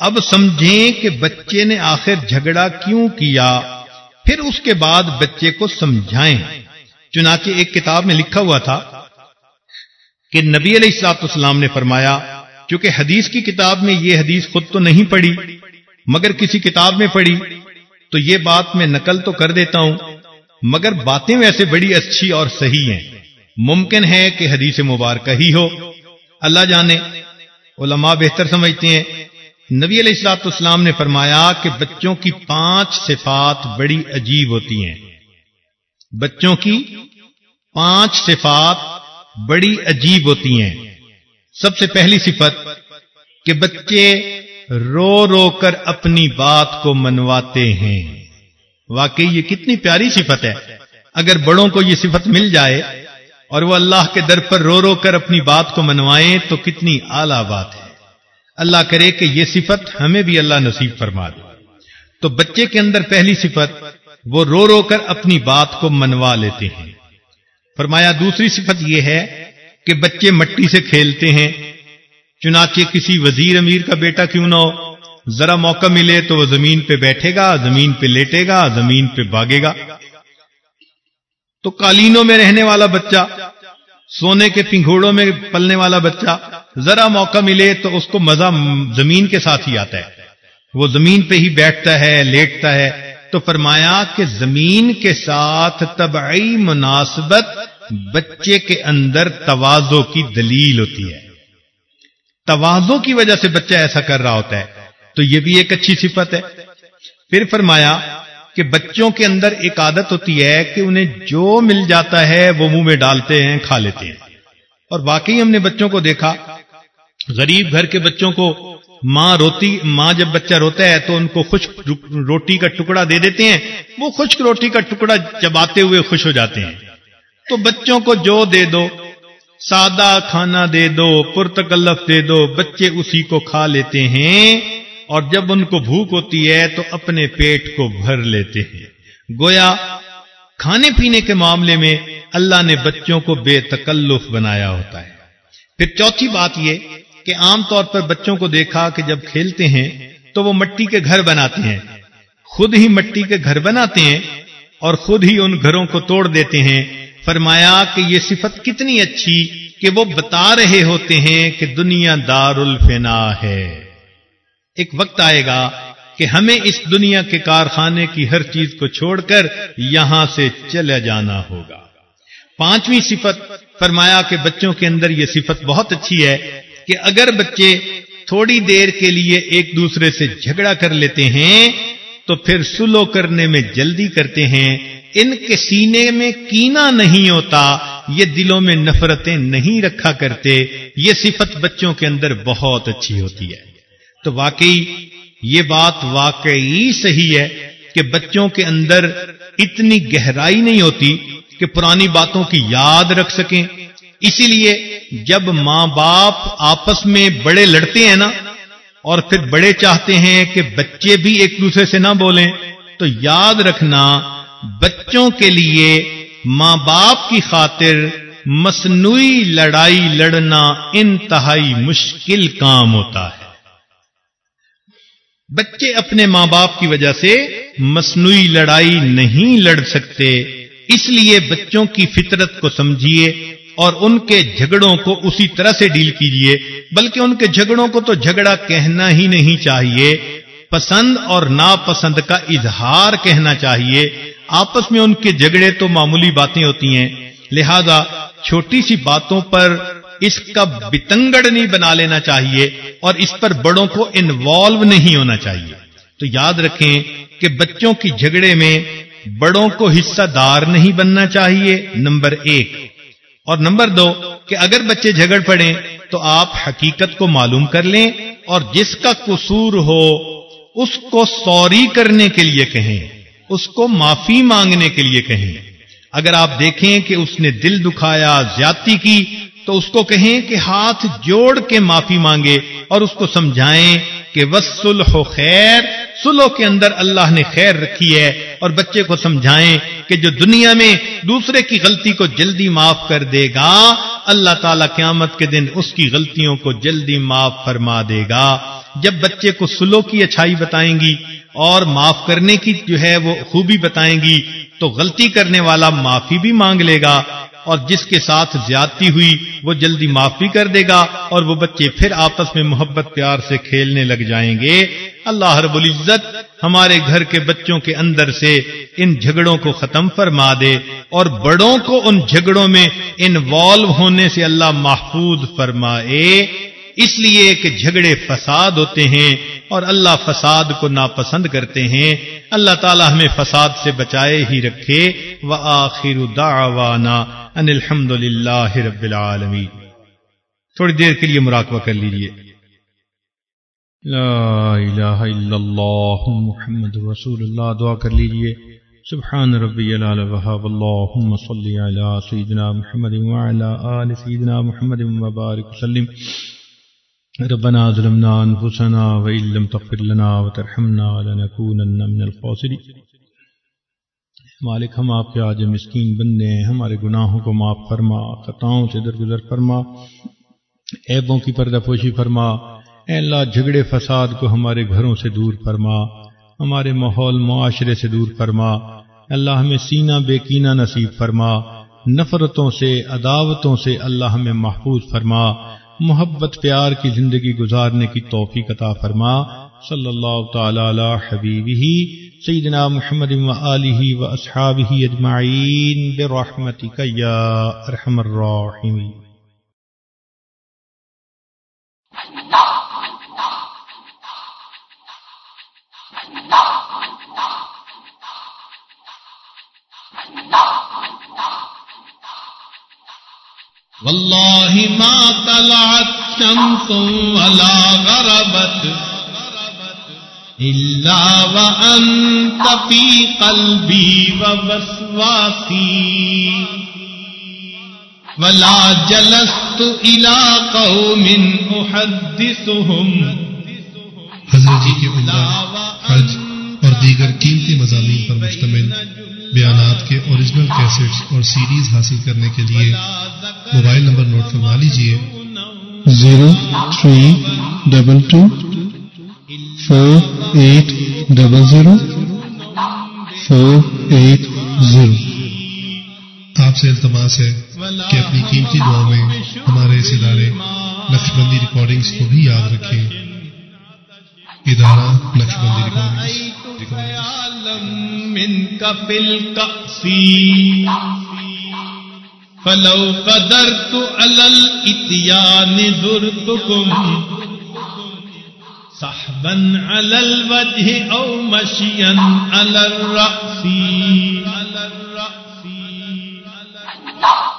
اب سمجھیں کہ بچے نے آخر جھگڑا کیوں کیا؟ پھر اس کے بعد بچے کو سمجھائیں۔ چنانچہ ایک کتاب میں لکھا ہوا تھا کہ نبی علیہ السلاط اسلام نے فرمایا کیونکہ حدیث کی کتاب میں یہ حدیث خود تو نہیں پڑھی، مگر کسی کتاب میں پڑھی، تو یہ بات میں نقل تو کر دیتا ہوں، مگر باتیں ویسے بڑی اچھی اور صحیح ہیں۔ ممکن ہے کہ حدیث مبارکہ ہی ہو۔ اللہ جانے، علماء بہتر سمجھتے ہیں۔ نبی علیہ السلاط اسلام نے فرمایا کہ بچوں کی پانچ صفات بڑی عجیب ہوتی ہیں۔ بچوں کی پانچ صفات بڑی عجیب ہوتی ہیں۔ سب سے پہلی صفت کہ بچے رو رو کر اپنی بات کو منواتے ہیں۔ واقعی یہ کتنی پیاری صفت ہے۔ اگر بڑوں کو یہ صفت مل جائے اور وہ اللہ کے در پر رو رو کر اپنی بات کو منوائیں تو کتنی اعلی بات ہے۔ اللہ کرے کہ یہ صفت ہمیں بھی اللہ نصیب فرما دے۔ تو بچے کے اندر پہلی صفت، وہ رو رو کر اپنی بات کو منوا لیتے ہیں۔ فرمایا، دوسری صفت یہ ہے کہ بچے مٹی سے کھیلتے ہیں۔ چنانچہ کسی وزیر امیر کا بیٹا کیوں نہ ہو۔ ذرا موقع ملے تو وہ زمین پہ بیٹھے گا زمین پہ لیٹے گا زمین پہ بھاگے گا تو قالینوں میں رہنے والا بچہ، سونے کے پنگھوڑوں میں پلنے والا بچہ ذرا موقع ملے تو اس کو مزہ زمین کے ساتھ ہی آتا ہے۔ وہ زمین پہ ہی بیٹھتا ہے، لیٹتا ہے۔ تو فرمایا کہ زمین کے ساتھ طبعی مناسبت بچے کے اندر توازو کی دلیل ہوتی ہے۔ توازو کی وجہ سے بچہ ایسا کر رہا ہوتا ہے۔ تو یہ بھی ایک اچھی صفت ہے۔ پھر فرمایا کہ بچوں کے اندر ایک عادت ہوتی ہے کہ انہیں جو مل جاتا ہے وہ منہ میں ڈالتے ہیں، کھا لیتے ہیں۔ اور واقعی ہم نے بچوں کو دیکھا غریب گھر کے بچوں کو ماں روتی، ماں جب بچہ روتا ہے تو ان کو خشک روٹی کا ٹکڑا دے دیتے ہیں۔ وہ خشک روٹی کا ٹکڑا چباتے ہوئے خوش ہو جاتے ہیں۔ تو بچوں کو جو دے دو، سادہ کھانا دے دو، پرتکلف دے دو، بچے اسی کو کھا لیتے ہیں۔ اور جب ان کو بھوک ہوتی ہے تو اپنے پیٹ کو بھر لیتے ہیں۔ گویا، کھانے پینے کے معاملے میں اللہ نے بچوں کو بے تکلف بنایا ہوتا ہے۔ پھر چوتھی بات یہ کہ عام طور پر بچوں کو دیکھا کہ جب کھیلتے ہیں تو وہ مٹی کے گھر بناتے ہیں۔ خود ہی مٹی کے گھر بناتے ہیں اور خود ہی ان گھروں کو توڑ دیتے ہیں۔ فرمایا کہ یہ صفت کتنی اچھی کہ وہ بتا رہے ہوتے ہیں کہ دنیا دار الفنا ہے۔ ایک وقت آئے گا کہ ہمیں اس دنیا کے کارخانے کی ہر چیز کو چھوڑ کر یہاں سے چلے جانا ہوگا۔ پانچویں صفت فرمایا کہ بچوں کے اندر یہ صفت بہت اچھی ہے کہ اگر بچے تھوڑی دیر کے لیے ایک دوسرے سے جھگڑا کر لیتے ہیں، تو پھر سلو کرنے میں جلدی کرتے ہیں۔ ان کے سینے میں کینا نہیں ہوتا، یہ دلوں میں نفرتیں نہیں رکھا کرتے۔ یہ صفت بچوں کے اندر بہت اچھی ہوتی ہے۔ تو واقعی یہ بات واقعی صحیح ہے کہ بچوں کے اندر اتنی گہرائی نہیں ہوتی کہ پرانی باتوں کی یاد رکھ سکیں۔ اسی لیے جب ماں باپ آپس میں بڑے لڑتے ہیں نا، اور پھر بڑے چاہتے ہیں کہ بچے بھی ایک دوسرے سے نہ بولیں، تو یاد رکھنا بچوں کے لیے ماں باپ کی خاطر مصنوعی لڑائی لڑنا انتہائی مشکل کام ہوتا ہے۔ بچے اپنے ماں باپ کی وجہ سے مصنوعی لڑائی نہیں لڑ سکتے، اس لیے بچوں کی فطرت کو سمجھیے۔ اور ان کے جھگڑوں کو اسی طرح سے ڈیل کیجیے بلکہ ان کے جھگڑوں کو تو جھگڑا کہنا ہی نہیں چاہیے، پسند اور ناپسند کا اظہار کہنا چاہیے۔ آپس میں ان کے جھگڑے تو معمولی باتیں ہوتی ہیں، لہذا چھوٹی سی باتوں پر اس کا بتنگڑ نہیں بنا لینا چاہیے اور اس پر بڑوں کو انوالو نہیں ہونا چاہیے۔ تو یاد رکھیں کہ بچوں کی جھگڑے میں بڑوں کو حصہ دار نہیں بننا چاہیے، نمبر ایک۔ اور نمبر دو، کہ اگر بچے جھگڑ پڑیں تو آپ حقیقت کو معلوم کر لیں اور جس کا قصور ہو، اس کو سوری کرنے کے لیے کہیں، اس کو معافی مانگنے کے لیے کہیں۔ اگر آپ دیکھیں کہ اس نے دل دکھایا، زیادتی کی تو اس کو کہیں کہ ہاتھ جوڑ کے معافی مانگے اور اس کو سمجھائیں کہ وسلح خیر سلو کے اندر اللہ نے خیر رکھی ہے اور بچے کو سمجھائیں کہ جو دنیا میں دوسرے کی غلطی کو جلدی معاف کر دے گا، اللہ تعالی قیامت کے دن اس کی غلطیوں کو جلدی معاف فرما دے گا۔ جب بچے کو سلو کی اچھائی بتائیں گی اور معاف کرنے کی جو ہے وہ خوبی بتائیں گی، تو غلطی کرنے والا معافی بھی مانگ لے گا۔ اور جس کے ساتھ زیادتی ہوئی وہ جلدی معافی کر دے گا اور وہ بچے پھر آپس میں محبت پیار سے کھیلنے لگ جائیں گے۔ اللہ رب العزت ہمارے گھر کے بچوں کے اندر سے ان جھگڑوں کو ختم فرما دے اور بڑوں کو ان جھگڑوں میں انوالو ہونے سے اللہ محفوظ فرمائے۔ اس لیے کہ جھگڑے فساد ہوتے ہیں اور اللہ فساد کو ناپسند کرتے ہیں۔ اللہ تعالی ہمیں فساد سے بچائے ہی رکھے۔ و آخر دعوانا ان الحمد رب العالمین۔ تھوڑی دیر کے لیے مراقبہ کر لیجیے لا الہ الا اللہ محمد رسول اللہ، دعا کر لیجیے۔ سبحان ربی العال وحاب اللہم صلی علی سیدنا محمد وعلا آل سیدنا محمد مبارک وسلم۔ ربنا ظلمنا انفسنا وإن لم تغفر لنا وترحمنا لنكونن من الخاسرين. مالک، ہم آپ کے آج مسکین بندے ہیں، ہمارے گناہوں کو معاف فرما، خطاؤں سے درگزر فرما، عیبوں کی پردہ پوشی فرما، اے اللہ جھگڑے فساد کو ہمارے گھروں سے دور فرما، ہمارے ماحول معاشرے سے دور فرما، اللہ ہمیں سینہ بے کینہ نصیب فرما، نفرتوں سے، عداوتوں سے اللہ ہمیں محفوظ فرما محبت پیار کی زندگی گزارنے کی توفیق عطا فرما، صلی اللہ تعالی علی حبیبہ، سیدنا محمد و آلہ و اصحابہ اجمعین، برحمتک یا ارحم الراحمین۔ والله ما طلعت شمس ولا غربت إلا وأنت في قلبي ووسواسي ولا جلست إلى قوم أحدثهم حضرت جی کے عمرہ حج اور دیگر قیمتی مضامین پر مشتمل بیانات کے اوریجنل کیسٹس اور سیریز حاصل کرنے کے لیے موبائل نمبر نوٹ فرما لیجیے zero three double two four eight double zero four eight zero. آپ سے التماس ہے کہ اپنی قیمتی دعاؤں میں ہمارے اس ادارے نقش بندی ریکارڈنگس کو بھی یاد رکھیں۔ ادارہ نقش بندی جی من کفل فلو قدر تو التیان زرتکم صحبا على الوجه او مشيا على الرأس على الرأس على الرأس